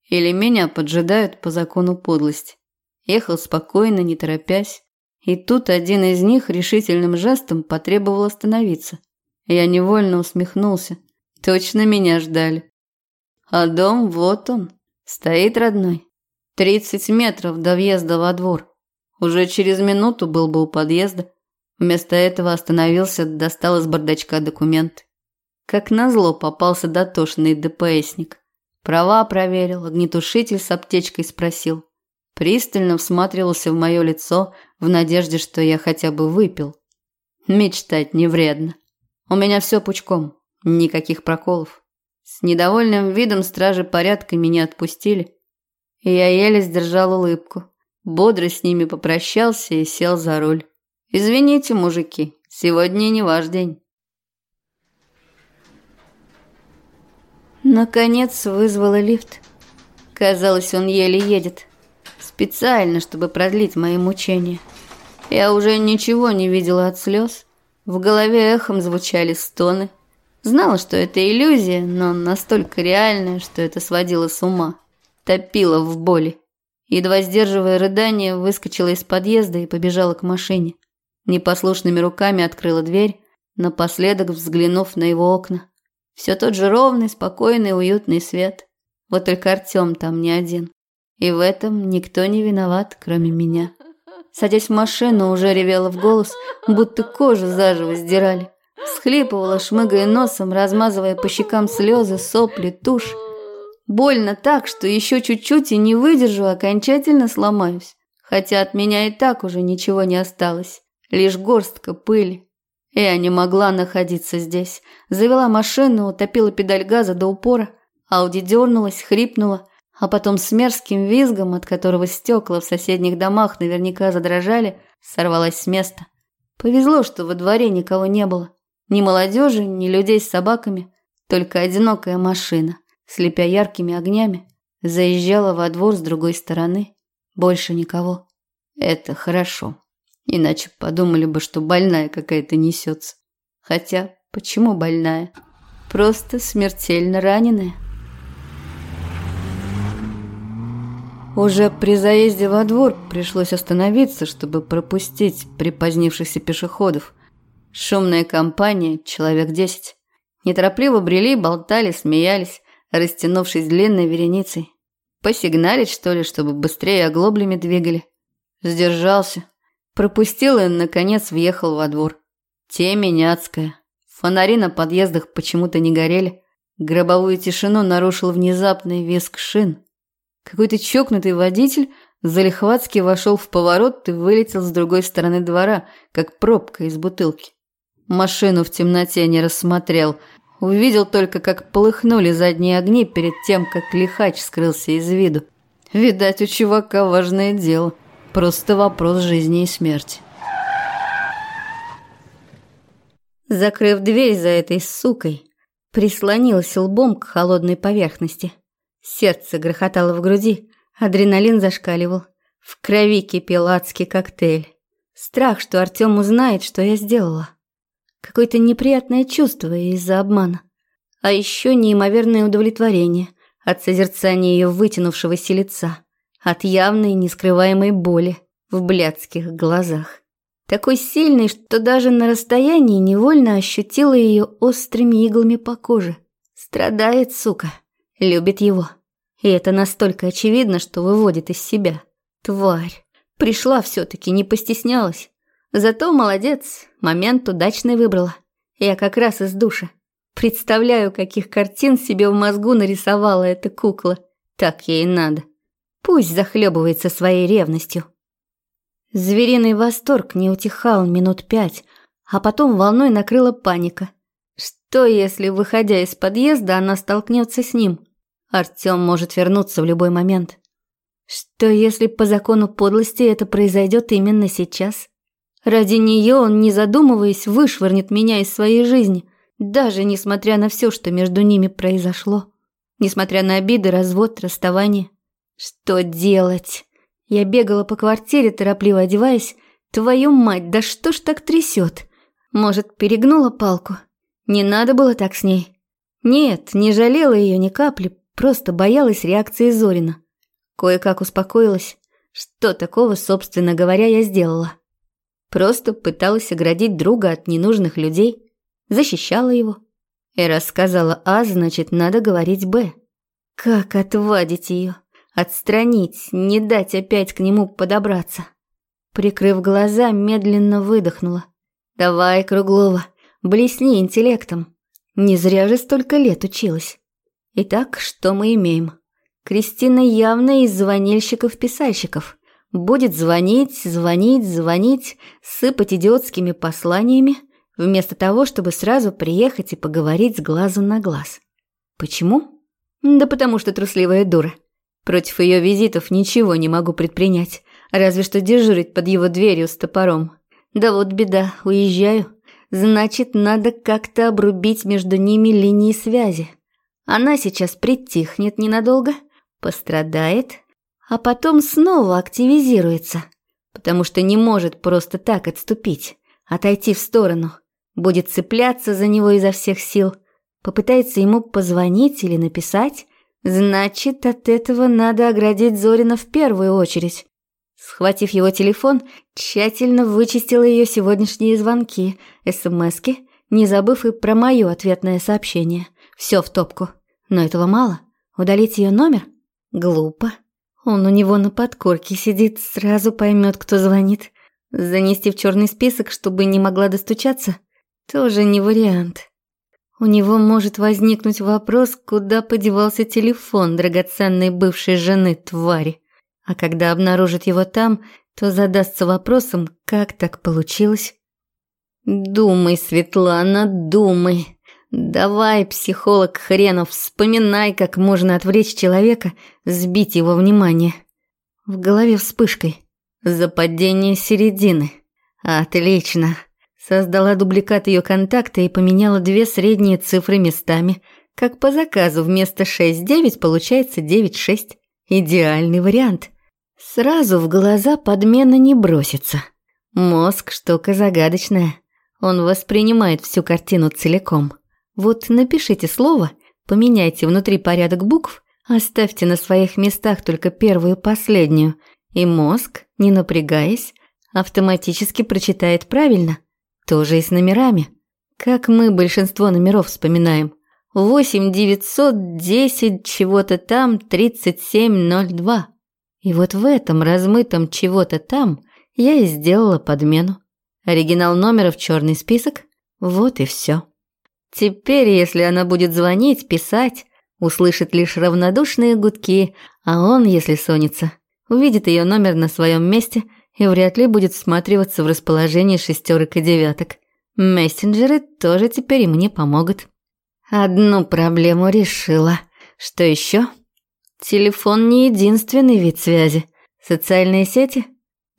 Или меня поджидают по закону подлости? Ехал спокойно, не торопясь. И тут один из них решительным жестом потребовал остановиться. Я невольно усмехнулся. Точно меня ждали. А дом вот он, стоит родной. Тридцать метров до въезда во двор. Уже через минуту был бы у подъезда. Вместо этого остановился, достал из бардачка документы. Как назло попался дотошный ДПСник. Права проверил, огнетушитель с аптечкой спросил. Пристально всматривался в мое лицо в надежде, что я хотя бы выпил. Мечтать не вредно. У меня все пучком, никаких проколов. С недовольным видом стражи порядка меня отпустили. И я еле сдержал улыбку. Бодро с ними попрощался и сел за руль. «Извините, мужики, сегодня не ваш день». Наконец вызвала лифт. Казалось, он еле едет. Специально, чтобы продлить мои мучения. Я уже ничего не видела от слез. В голове эхом звучали стоны. Знала, что это иллюзия, но настолько реальная, что это сводило с ума. Топило в боли. Едва сдерживая рыдание, выскочила из подъезда и побежала к машине. Непослушными руками открыла дверь, напоследок взглянув на его окна. Все тот же ровный, спокойный, уютный свет. Вот только Артем там не один. И в этом никто не виноват, кроме меня. Садясь в машину, уже ревела в голос, будто кожу заживо сдирали. Схлипывала, шмыгая носом, размазывая по щекам слезы, сопли, тушь. Больно так, что еще чуть-чуть и не выдержу, окончательно сломаюсь. Хотя от меня и так уже ничего не осталось. Лишь горстка пыли. Я не могла находиться здесь. Завела машину, утопила педаль газа до упора. Ауди дернулась, хрипнула, а потом с мерзким визгом, от которого стекла в соседних домах наверняка задрожали, сорвалась с места. Повезло, что во дворе никого не было. Ни молодежи, ни людей с собаками, только одинокая машина, слепя яркими огнями, заезжала во двор с другой стороны. Больше никого. Это хорошо. Иначе подумали бы, что больная какая-то несется. Хотя, почему больная? Просто смертельно раненая. Уже при заезде во двор пришлось остановиться, чтобы пропустить припозднившихся пешеходов – Шумная компания, человек десять. Неторопливо брели, болтали, смеялись, растянувшись длинной вереницей. Посигналить, что ли, чтобы быстрее оглоблями двигали. Сдержался. Пропустил и, наконец, въехал во двор. Темень адская. Фонари на подъездах почему-то не горели. Гробовую тишину нарушил внезапный визг шин. Какой-то чокнутый водитель залихватски вошел в поворот и вылетел с другой стороны двора, как пробка из бутылки. Машину в темноте не рассмотрел. Увидел только, как полыхнули задние огни перед тем, как лихач скрылся из виду. Видать, у чувака важное дело. Просто вопрос жизни и смерти. Закрыв дверь за этой сукой, прислонилась лбом к холодной поверхности. Сердце грохотало в груди, адреналин зашкаливал. В крови кипел адский коктейль. Страх, что Артем узнает, что я сделала. Какое-то неприятное чувство из-за обмана. А еще неимоверное удовлетворение от созерцания ее вытянувшегося лица, от явной нескрываемой боли в блядских глазах. Такой сильный, что даже на расстоянии невольно ощутила ее острыми иглами по коже. Страдает, сука, любит его. И это настолько очевидно, что выводит из себя. Тварь. Пришла все-таки, не постеснялась. Зато молодец, момент удачный выбрала. Я как раз из душа. Представляю, каких картин себе в мозгу нарисовала эта кукла. Так ей надо. Пусть захлебывается своей ревностью. Звериный восторг не утихал минут пять, а потом волной накрыла паника. Что, если, выходя из подъезда, она столкнется с ним? Артем может вернуться в любой момент. Что, если по закону подлости это произойдет именно сейчас? Ради нее он, не задумываясь, вышвырнет меня из своей жизни, даже несмотря на все, что между ними произошло. Несмотря на обиды, развод, расставание. Что делать? Я бегала по квартире, торопливо одеваясь. Твою мать, да что ж так трясет? Может, перегнула палку? Не надо было так с ней. Нет, не жалела ее ни капли, просто боялась реакции Зорина. Кое-как успокоилась. Что такого, собственно говоря, я сделала? Просто пыталась оградить друга от ненужных людей, защищала его. И рассказала А, значит, надо говорить Б. Как отвадить ее? Отстранить, не дать опять к нему подобраться. Прикрыв глаза, медленно выдохнула. «Давай, Круглова, блесни интеллектом. Не зря же столько лет училась. Итак, что мы имеем? Кристина явно из звонильщиков-писальщиков. Будет звонить, звонить, звонить, сыпать идиотскими посланиями, вместо того, чтобы сразу приехать и поговорить с глазу на глаз. Почему? Да потому что трусливая дура. Против ее визитов ничего не могу предпринять, разве что дежурить под его дверью с топором. Да вот беда, уезжаю. Значит, надо как-то обрубить между ними линии связи. Она сейчас притихнет ненадолго, пострадает, а потом снова активизируется, потому что не может просто так отступить, отойти в сторону, будет цепляться за него изо всех сил, попытается ему позвонить или написать, значит, от этого надо оградить Зорина в первую очередь. Схватив его телефон, тщательно вычистила ее сегодняшние звонки, смски, не забыв и про мое ответное сообщение. Все в топку. Но этого мало. Удалить ее номер? Глупо. Он у него на подкорке сидит, сразу поймет, кто звонит. Занести в черный список, чтобы не могла достучаться, тоже не вариант. У него может возникнуть вопрос, куда подевался телефон драгоценной бывшей жены твари. А когда обнаружит его там, то задастся вопросом, как так получилось. Думай, Светлана, думай. Давай, психолог хренов, вспоминай, как можно отвлечь человека, сбить его внимание. В голове вспышкой. Западение середины. Отлично. Создала дубликат ее контакта и поменяла две средние цифры местами. Как по заказу, вместо 6-9 получается 9-6. Идеальный вариант. Сразу в глаза подмена не бросится. Мозг штука загадочная. Он воспринимает всю картину целиком. Вот напишите слово, поменяйте внутри порядок букв, оставьте на своих местах только первую и последнюю, и мозг, не напрягаясь, автоматически прочитает правильно. Тоже и с номерами. Как мы большинство номеров вспоминаем. 8 910 чего-то там 3702. И вот в этом размытом чего-то там я и сделала подмену. Оригинал номера в черный список. Вот и все. Теперь, если она будет звонить, писать, услышит лишь равнодушные гудки, а он, если сонится, увидит ее номер на своем месте и вряд ли будет всматриваться в расположение шестерок и девяток. Мессенджеры тоже теперь и мне помогут. Одну проблему решила. Что еще? Телефон не единственный вид связи. Социальные сети?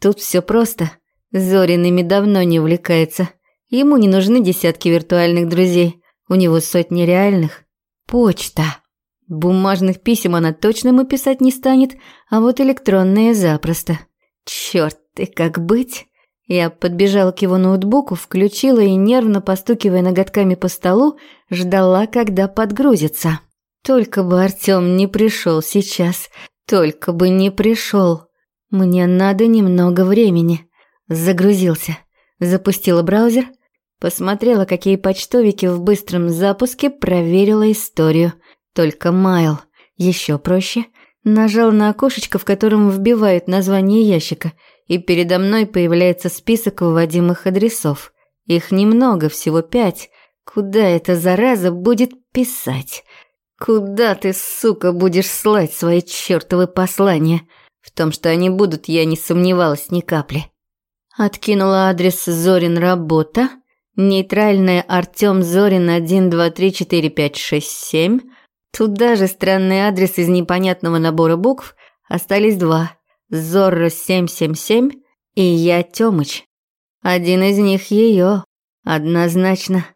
Тут все просто. Зорин ими давно не увлекается. Ему не нужны десятки виртуальных друзей. У него сотни реальных. Почта. Бумажных писем она точно ему писать не станет, а вот электронные запросто. Черт, и как быть? Я подбежала к его ноутбуку, включила и, нервно постукивая ноготками по столу, ждала, когда подгрузится. Только бы Артём не пришел сейчас, только бы не пришел. Мне надо немного времени. Загрузился. Запустила браузер, Посмотрела, какие почтовики в быстром запуске, проверила историю. Только Майл. Еще проще. Нажал на окошечко, в котором вбивают название ящика, и передо мной появляется список вводимых адресов. Их немного, всего пять. Куда эта зараза будет писать? Куда ты, сука, будешь слать свои чертовы послания? В том, что они будут, я не сомневалась ни капли. Откинула адрес Зорин Работа Нейтральная Артём Зорин 1, 2, 3, 4, 5, 6, 7. Туда же странный адрес из непонятного набора букв. Остались два. Зорро 777 и я Тёмыч. Один из них её. Однозначно.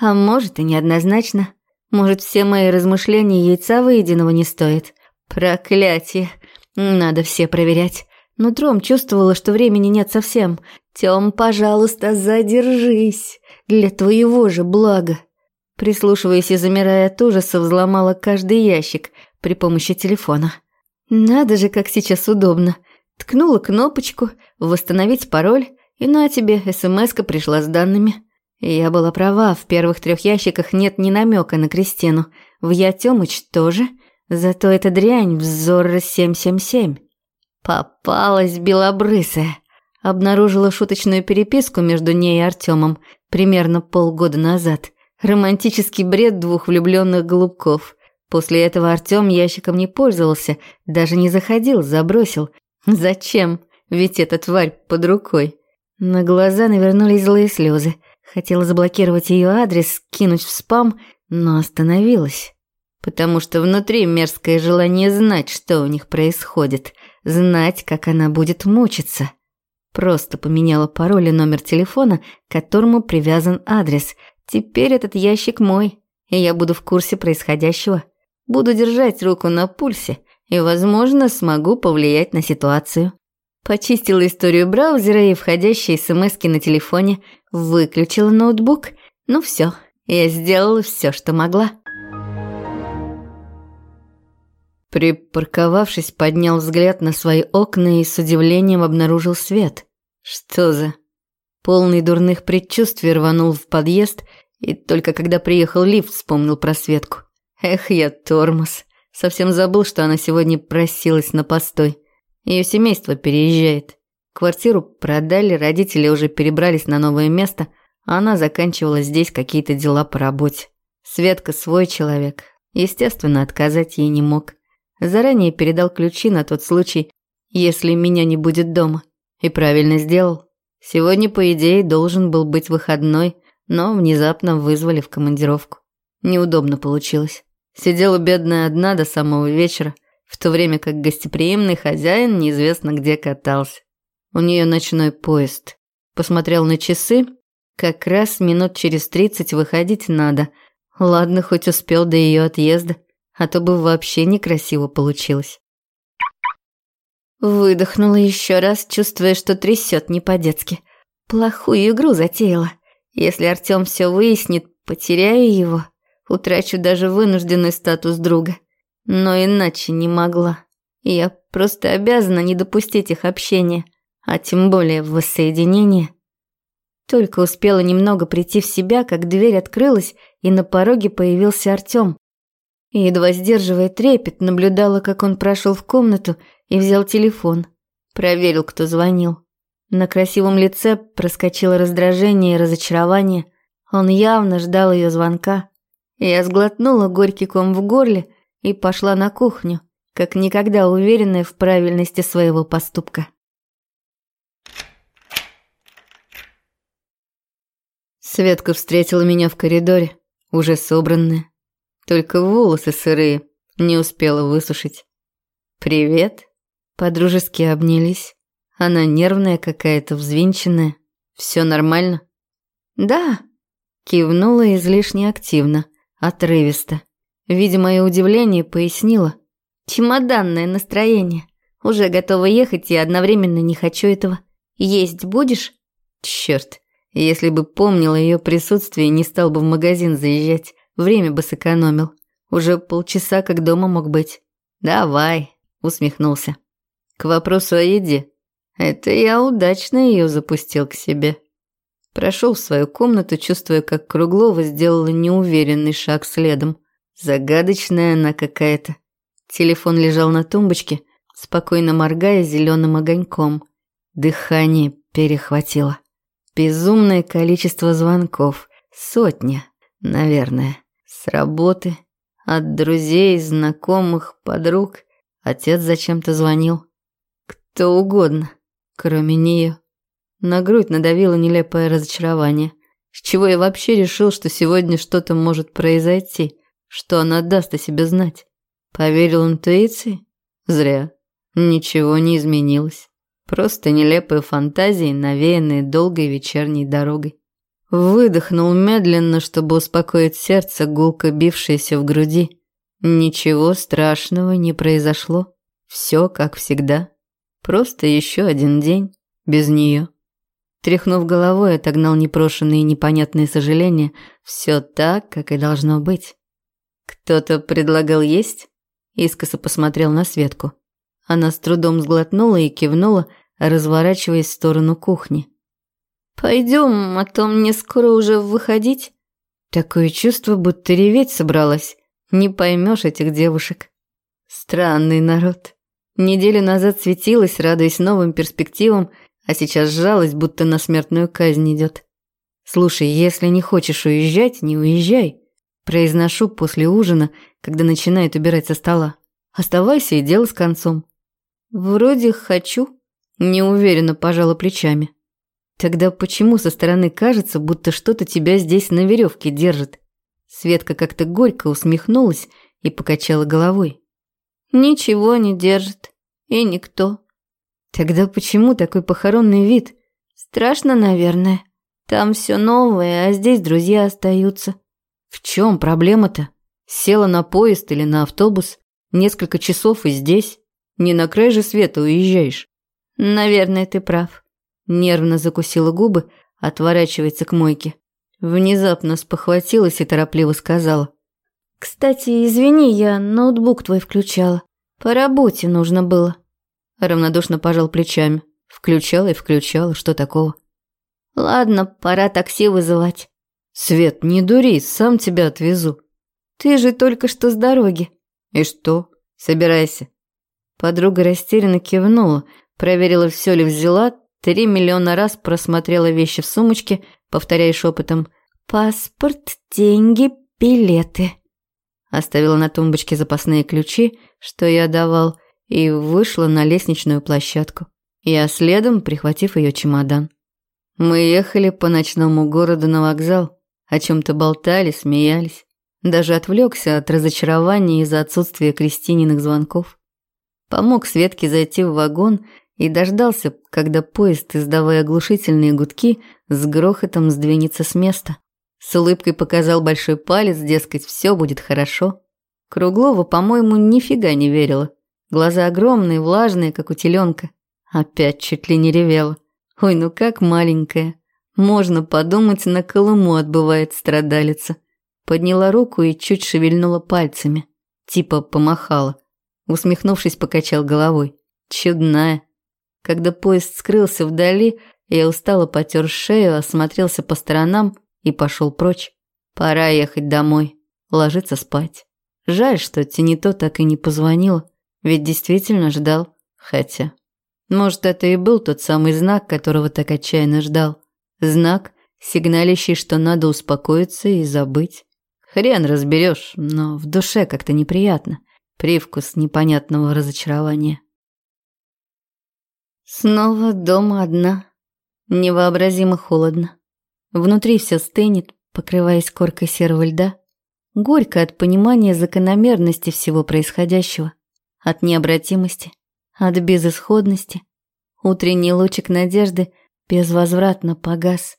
А может и неоднозначно. Может, все мои размышления яйца выеденного не стоят. Проклятие. Надо все проверять. Нутром чувствовала, что времени нет совсем. Тём, пожалуйста, задержись для твоего же блага. Прислушиваясь и замирая от ужаса, взломала каждый ящик при помощи телефона. Надо же, как сейчас удобно. Ткнула кнопочку «Восстановить пароль», и на тебе смс пришла с данными. Я была права, в первых трех ящиках нет ни намека на Кристину. В Я Тёмыч тоже, зато эта дрянь взор 777. Попалась белобрысая. Обнаружила шуточную переписку между ней и Артемом примерно полгода назад. Романтический бред двух влюбленных голубков. После этого Артем ящиком не пользовался, даже не заходил, забросил. Зачем? ведь эта тварь под рукой. На глаза навернулись злые слезы. Хотела заблокировать ее адрес, кинуть в спам, но остановилась. Потому что внутри мерзкое желание знать, что у них происходит, знать, как она будет мучиться. Просто поменяла пароль и номер телефона, к которому привязан адрес. Теперь этот ящик мой, и я буду в курсе происходящего. Буду держать руку на пульсе и, возможно, смогу повлиять на ситуацию. Почистила историю браузера и входящие смс на телефоне, выключила ноутбук. Ну все, я сделала все, что могла. Припарковавшись, поднял взгляд на свои окна и с удивлением обнаружил свет. Что за... Полный дурных предчувствий рванул в подъезд, и только когда приехал лифт, вспомнил про Светку. Эх, я тормоз. Совсем забыл, что она сегодня просилась на постой. Ее семейство переезжает. Квартиру продали, родители уже перебрались на новое место, а она заканчивала здесь какие-то дела по работе. Светка свой человек. Естественно, отказать ей не мог. Заранее передал ключи на тот случай, если меня не будет дома. И правильно сделал. Сегодня, по идее, должен был быть выходной, но внезапно вызвали в командировку. Неудобно получилось. Сидела бедная одна до самого вечера, в то время как гостеприимный хозяин неизвестно где катался. У нее ночной поезд. Посмотрел на часы. Как раз минут через тридцать выходить надо. Ладно, хоть успел до ее отъезда, а то бы вообще некрасиво получилось. Выдохнула еще раз, чувствуя, что трясет не по-детски. Плохую игру затеяла. Если Артем все выяснит, потеряю его. Утрачу даже вынужденный статус друга. Но иначе не могла. Я просто обязана не допустить их общения, а тем более воссоединения. Только успела немного прийти в себя, как дверь открылась, и на пороге появился Артём. Едва сдерживая трепет, наблюдала, как он прошел в комнату и взял телефон. Проверил, кто звонил. На красивом лице проскочило раздражение и разочарование. Он явно ждал ее звонка. Я сглотнула горький ком в горле и пошла на кухню, как никогда уверенная в правильности своего поступка. Светка встретила меня в коридоре, уже собранная. Только волосы сырые, не успела высушить. «Привет!» Подружески обнялись. Она нервная какая-то, взвинченная. Все нормально?» «Да», кивнула излишне активно, отрывисто. Видя мое удивление, пояснила. «Чемоданное настроение. Уже готова ехать и одновременно не хочу этого. Есть будешь?» Черт, если бы помнила ее присутствие, не стал бы в магазин заезжать. Время бы сэкономил. Уже полчаса как дома мог быть. «Давай», — усмехнулся. «К вопросу о еде. Это я удачно ее запустил к себе». Прошел в свою комнату, чувствуя, как Круглова сделала неуверенный шаг следом. Загадочная она какая-то. Телефон лежал на тумбочке, спокойно моргая зеленым огоньком. Дыхание перехватило. Безумное количество звонков. Сотня, наверное. С работы, от друзей, знакомых, подруг. Отец зачем-то звонил. Кто угодно, кроме нее. На грудь надавило нелепое разочарование. С чего я вообще решил, что сегодня что-то может произойти? что она даст о себе знать. Поверил интуиции? Зря. Ничего не изменилось. Просто нелепые фантазии, навеянные долгой вечерней дорогой. Выдохнул медленно, чтобы успокоить сердце, гулко бившееся в груди. Ничего страшного не произошло. Все как всегда. Просто еще один день без нее. Тряхнув головой, отогнал непрошенные и непонятные сожаления. Все так, как и должно быть. «Кто-то предлагал есть?» Искоса посмотрел на Светку. Она с трудом сглотнула и кивнула, разворачиваясь в сторону кухни. «Пойдем, а то мне скоро уже выходить». Такое чувство, будто реветь собралась. Не поймешь этих девушек. Странный народ. Неделю назад светилась, радуясь новым перспективам, а сейчас жалость, будто на смертную казнь идет. Слушай, если не хочешь уезжать, не уезжай. Произношу после ужина, когда начинает убирать со стола. Оставайся и дело с концом. Вроде хочу. Неуверенно пожала плечами. Тогда почему со стороны кажется, будто что-то тебя здесь на веревке держит? Светка как-то горько усмехнулась и покачала головой. Ничего не держит. И никто. Тогда почему такой похоронный вид? Страшно, наверное. Там все новое, а здесь друзья остаются. В чем проблема-то? Села на поезд или на автобус, несколько часов и здесь. Не на край же света уезжаешь. Наверное, ты прав. Нервно закусила губы, отворачивается к мойке. Внезапно спохватилась и торопливо сказала. «Кстати, извини, я ноутбук твой включала. По работе нужно было». Равнодушно пожал плечами. Включала и включала, что такого? «Ладно, пора такси вызывать». «Свет, не дури, сам тебя отвезу». «Ты же только что с дороги». «И что? Собирайся». Подруга растерянно кивнула, проверила, все ли взяла, три миллиона раз просмотрела вещи в сумочке, повторяя шепотом «Паспорт, деньги, билеты». Оставила на тумбочке запасные ключи, что я давал, и вышла на лестничную площадку. Я следом, прихватив ее чемодан. Мы ехали по ночному городу на вокзал, о чем-то болтали, смеялись. Даже отвлекся от разочарования из-за отсутствия Кристининых звонков. Помог Светке зайти в вагон и дождался, когда поезд, издавая оглушительные гудки, с грохотом сдвинется с места. С улыбкой показал большой палец, дескать, все будет хорошо. Круглова, по-моему, нифига не верила. Глаза огромные, влажные, как у теленка. Опять чуть ли не ревела. Ой, ну как маленькая. Можно подумать, на Колыму отбывает страдалица. Подняла руку и чуть шевельнула пальцами. Типа помахала. Усмехнувшись, покачал головой. Чудная. Когда поезд скрылся вдали, я устало потер шею, осмотрелся по сторонам и пошел прочь. Пора ехать домой, ложиться спать. Жаль, что Тинито так и не позвонила, ведь действительно ждал. Хотя, может, это и был тот самый знак, которого так отчаянно ждал. Знак, сигналящий, что надо успокоиться и забыть. Хрен разберешь, но в душе как-то неприятно. Привкус непонятного разочарования. Снова дома одна. Невообразимо холодно. Внутри все стынет, покрываясь коркой серого льда. Горько от понимания закономерности всего происходящего. От необратимости. От безысходности. Утренний лучик надежды безвозвратно погас.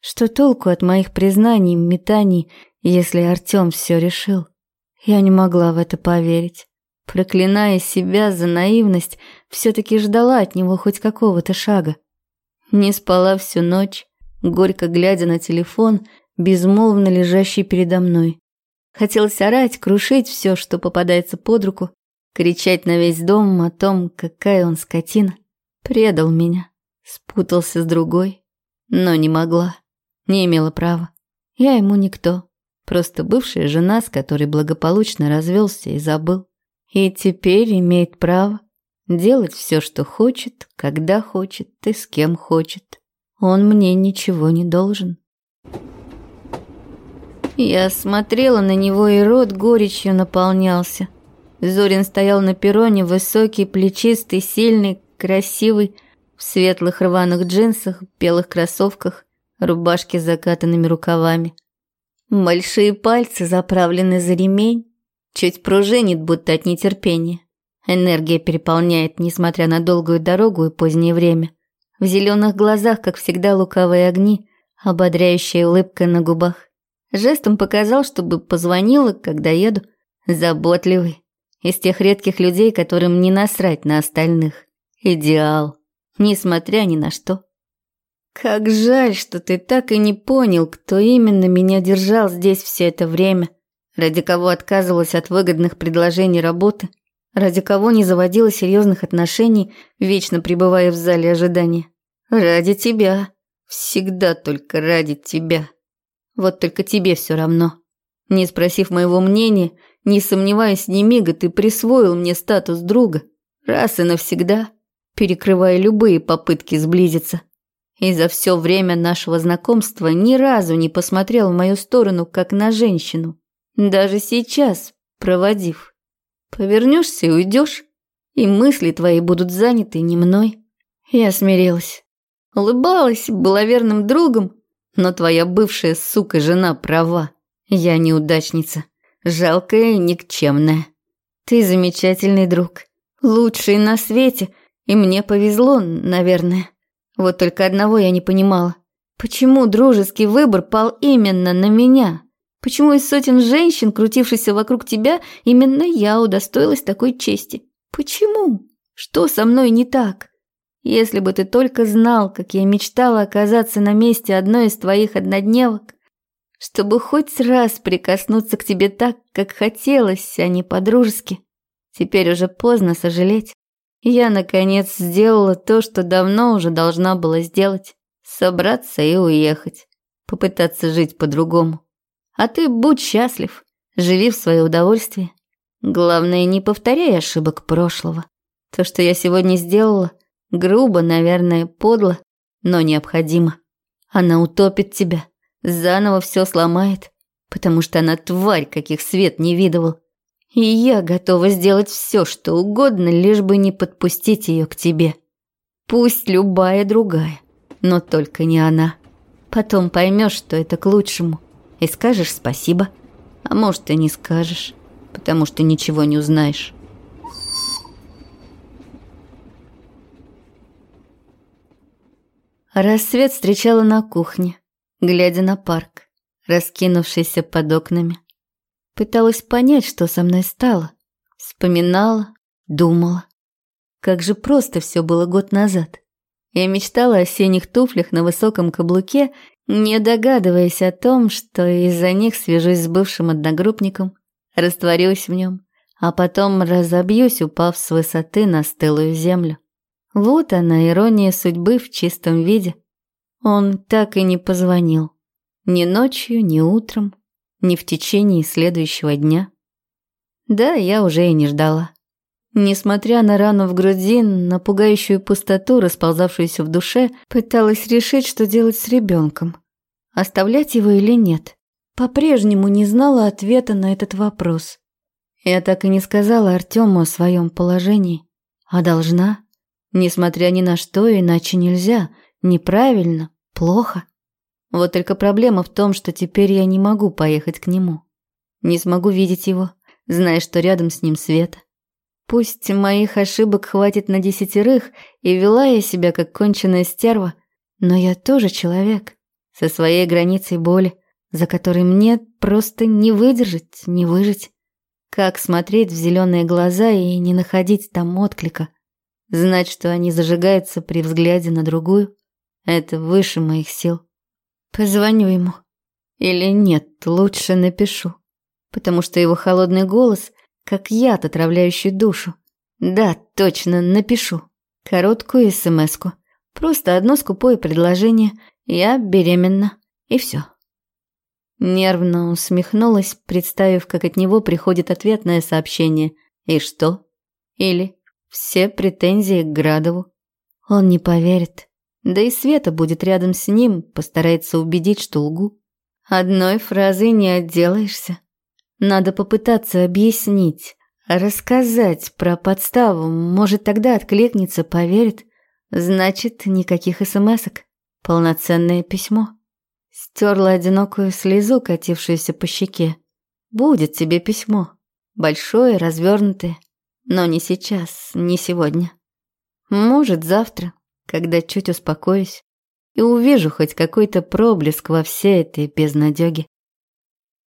Что толку от моих признаний, метаний, если Артём все решил? Я не могла в это поверить. Проклиная себя за наивность, все-таки ждала от него хоть какого-то шага. Не спала всю ночь, горько глядя на телефон, безмолвно лежащий передо мной. Хотелось орать, крушить все, что попадается под руку, кричать на весь дом о том, какая он скотина. Предал меня, спутался с другой, но не могла, не имела права. Я ему никто, просто бывшая жена, с которой благополучно развелся и забыл. И теперь имеет право делать все, что хочет, когда хочет и с кем хочет. Он мне ничего не должен. Я смотрела на него, и рот горечью наполнялся. Зорин стоял на перроне, высокий, плечистый, сильный, красивый, в светлых рваных джинсах, белых кроссовках, рубашке с закатанными рукавами. Большие пальцы заправлены за ремень, Чуть пружинит, будто от нетерпения. Энергия переполняет, несмотря на долгую дорогу и позднее время. В зеленых глазах, как всегда, лукавые огни, ободряющая улыбка на губах. Жестом показал, чтобы позвонила, когда еду. Заботливый. Из тех редких людей, которым не насрать на остальных. Идеал. Несмотря ни на что. Как жаль, что ты так и не понял, кто именно меня держал здесь все это время ради кого отказывалась от выгодных предложений работы, ради кого не заводила серьезных отношений, вечно пребывая в зале ожидания. Ради тебя. Всегда только ради тебя. Вот только тебе все равно. Не спросив моего мнения, не сомневаясь ни мига, ты присвоил мне статус друга. Раз и навсегда, перекрывая любые попытки сблизиться. И за все время нашего знакомства ни разу не посмотрел в мою сторону, как на женщину. Даже сейчас, проводив. Повернешься и уйдешь, и мысли твои будут заняты не мной. Я смирилась. Улыбалась, была верным другом, но твоя бывшая сука жена права. Я неудачница, жалкая и никчемная. Ты замечательный друг, лучший на свете, и мне повезло, наверное. Вот только одного я не понимала. Почему дружеский выбор пал именно на меня? Почему из сотен женщин, крутившихся вокруг тебя, именно я удостоилась такой чести? Почему? Что со мной не так? Если бы ты только знал, как я мечтала оказаться на месте одной из твоих однодневок, чтобы хоть раз прикоснуться к тебе так, как хотелось, а не по-дружески. Теперь уже поздно сожалеть. Я, наконец, сделала то, что давно уже должна была сделать. Собраться и уехать. Попытаться жить по-другому. А ты будь счастлив. Живи в свое удовольствие. Главное, не повторяй ошибок прошлого. То, что я сегодня сделала – Грубо, наверное, подло, но необходимо. Она утопит тебя, заново все сломает, потому что она тварь, каких свет не видывал. И я готова сделать все, что угодно, лишь бы не подпустить ее к тебе. Пусть любая другая, но только не она. Потом поймешь, что это к лучшему, и скажешь спасибо. А может, и не скажешь, потому что ничего не узнаешь. Рассвет встречала на кухне, глядя на парк, раскинувшийся под окнами. Пыталась понять, что со мной стало. Вспоминала, думала. Как же просто все было год назад. Я мечтала о осенних туфлях на высоком каблуке, не догадываясь о том, что из-за них свяжусь с бывшим одногруппником, растворюсь в нем, а потом разобьюсь, упав с высоты на стылую землю. Вот она, ирония судьбы в чистом виде. Он так и не позвонил. Ни ночью, ни утром, ни в течение следующего дня. Да, я уже и не ждала. Несмотря на рану в груди, на пугающую пустоту, расползавшуюся в душе, пыталась решить, что делать с ребенком. Оставлять его или нет. По-прежнему не знала ответа на этот вопрос. Я так и не сказала Артему о своем положении. А должна? Несмотря ни на что, иначе нельзя. Неправильно, плохо. Вот только проблема в том, что теперь я не могу поехать к нему. Не смогу видеть его, зная, что рядом с ним Света. Пусть моих ошибок хватит на десятерых, и вела я себя как конченая стерва, но я тоже человек, со своей границей боли, за которой мне просто не выдержать, не выжить. Как смотреть в зеленые глаза и не находить там отклика? Знать, что они зажигаются при взгляде на другую, это выше моих сил. Позвоню ему. Или нет, лучше напишу. Потому что его холодный голос, как яд, отравляющий душу. Да, точно, напишу. Короткую смс-ку. Просто одно скупое предложение. Я беременна. И все. Нервно усмехнулась, представив, как от него приходит ответное сообщение. И что? Или все претензии к Градову. Он не поверит. Да и Света будет рядом с ним, постарается убедить, что лгу. Одной фразой не отделаешься. Надо попытаться объяснить, рассказать про подставу. Может, тогда откликнется, поверит. Значит, никаких смс-ок. Полноценное письмо. Стерла одинокую слезу, катившуюся по щеке. Будет тебе письмо. Большое, развернутое. Но не сейчас, не сегодня. Может, завтра, когда чуть успокоюсь и увижу хоть какой-то проблеск во всей этой безнадёге.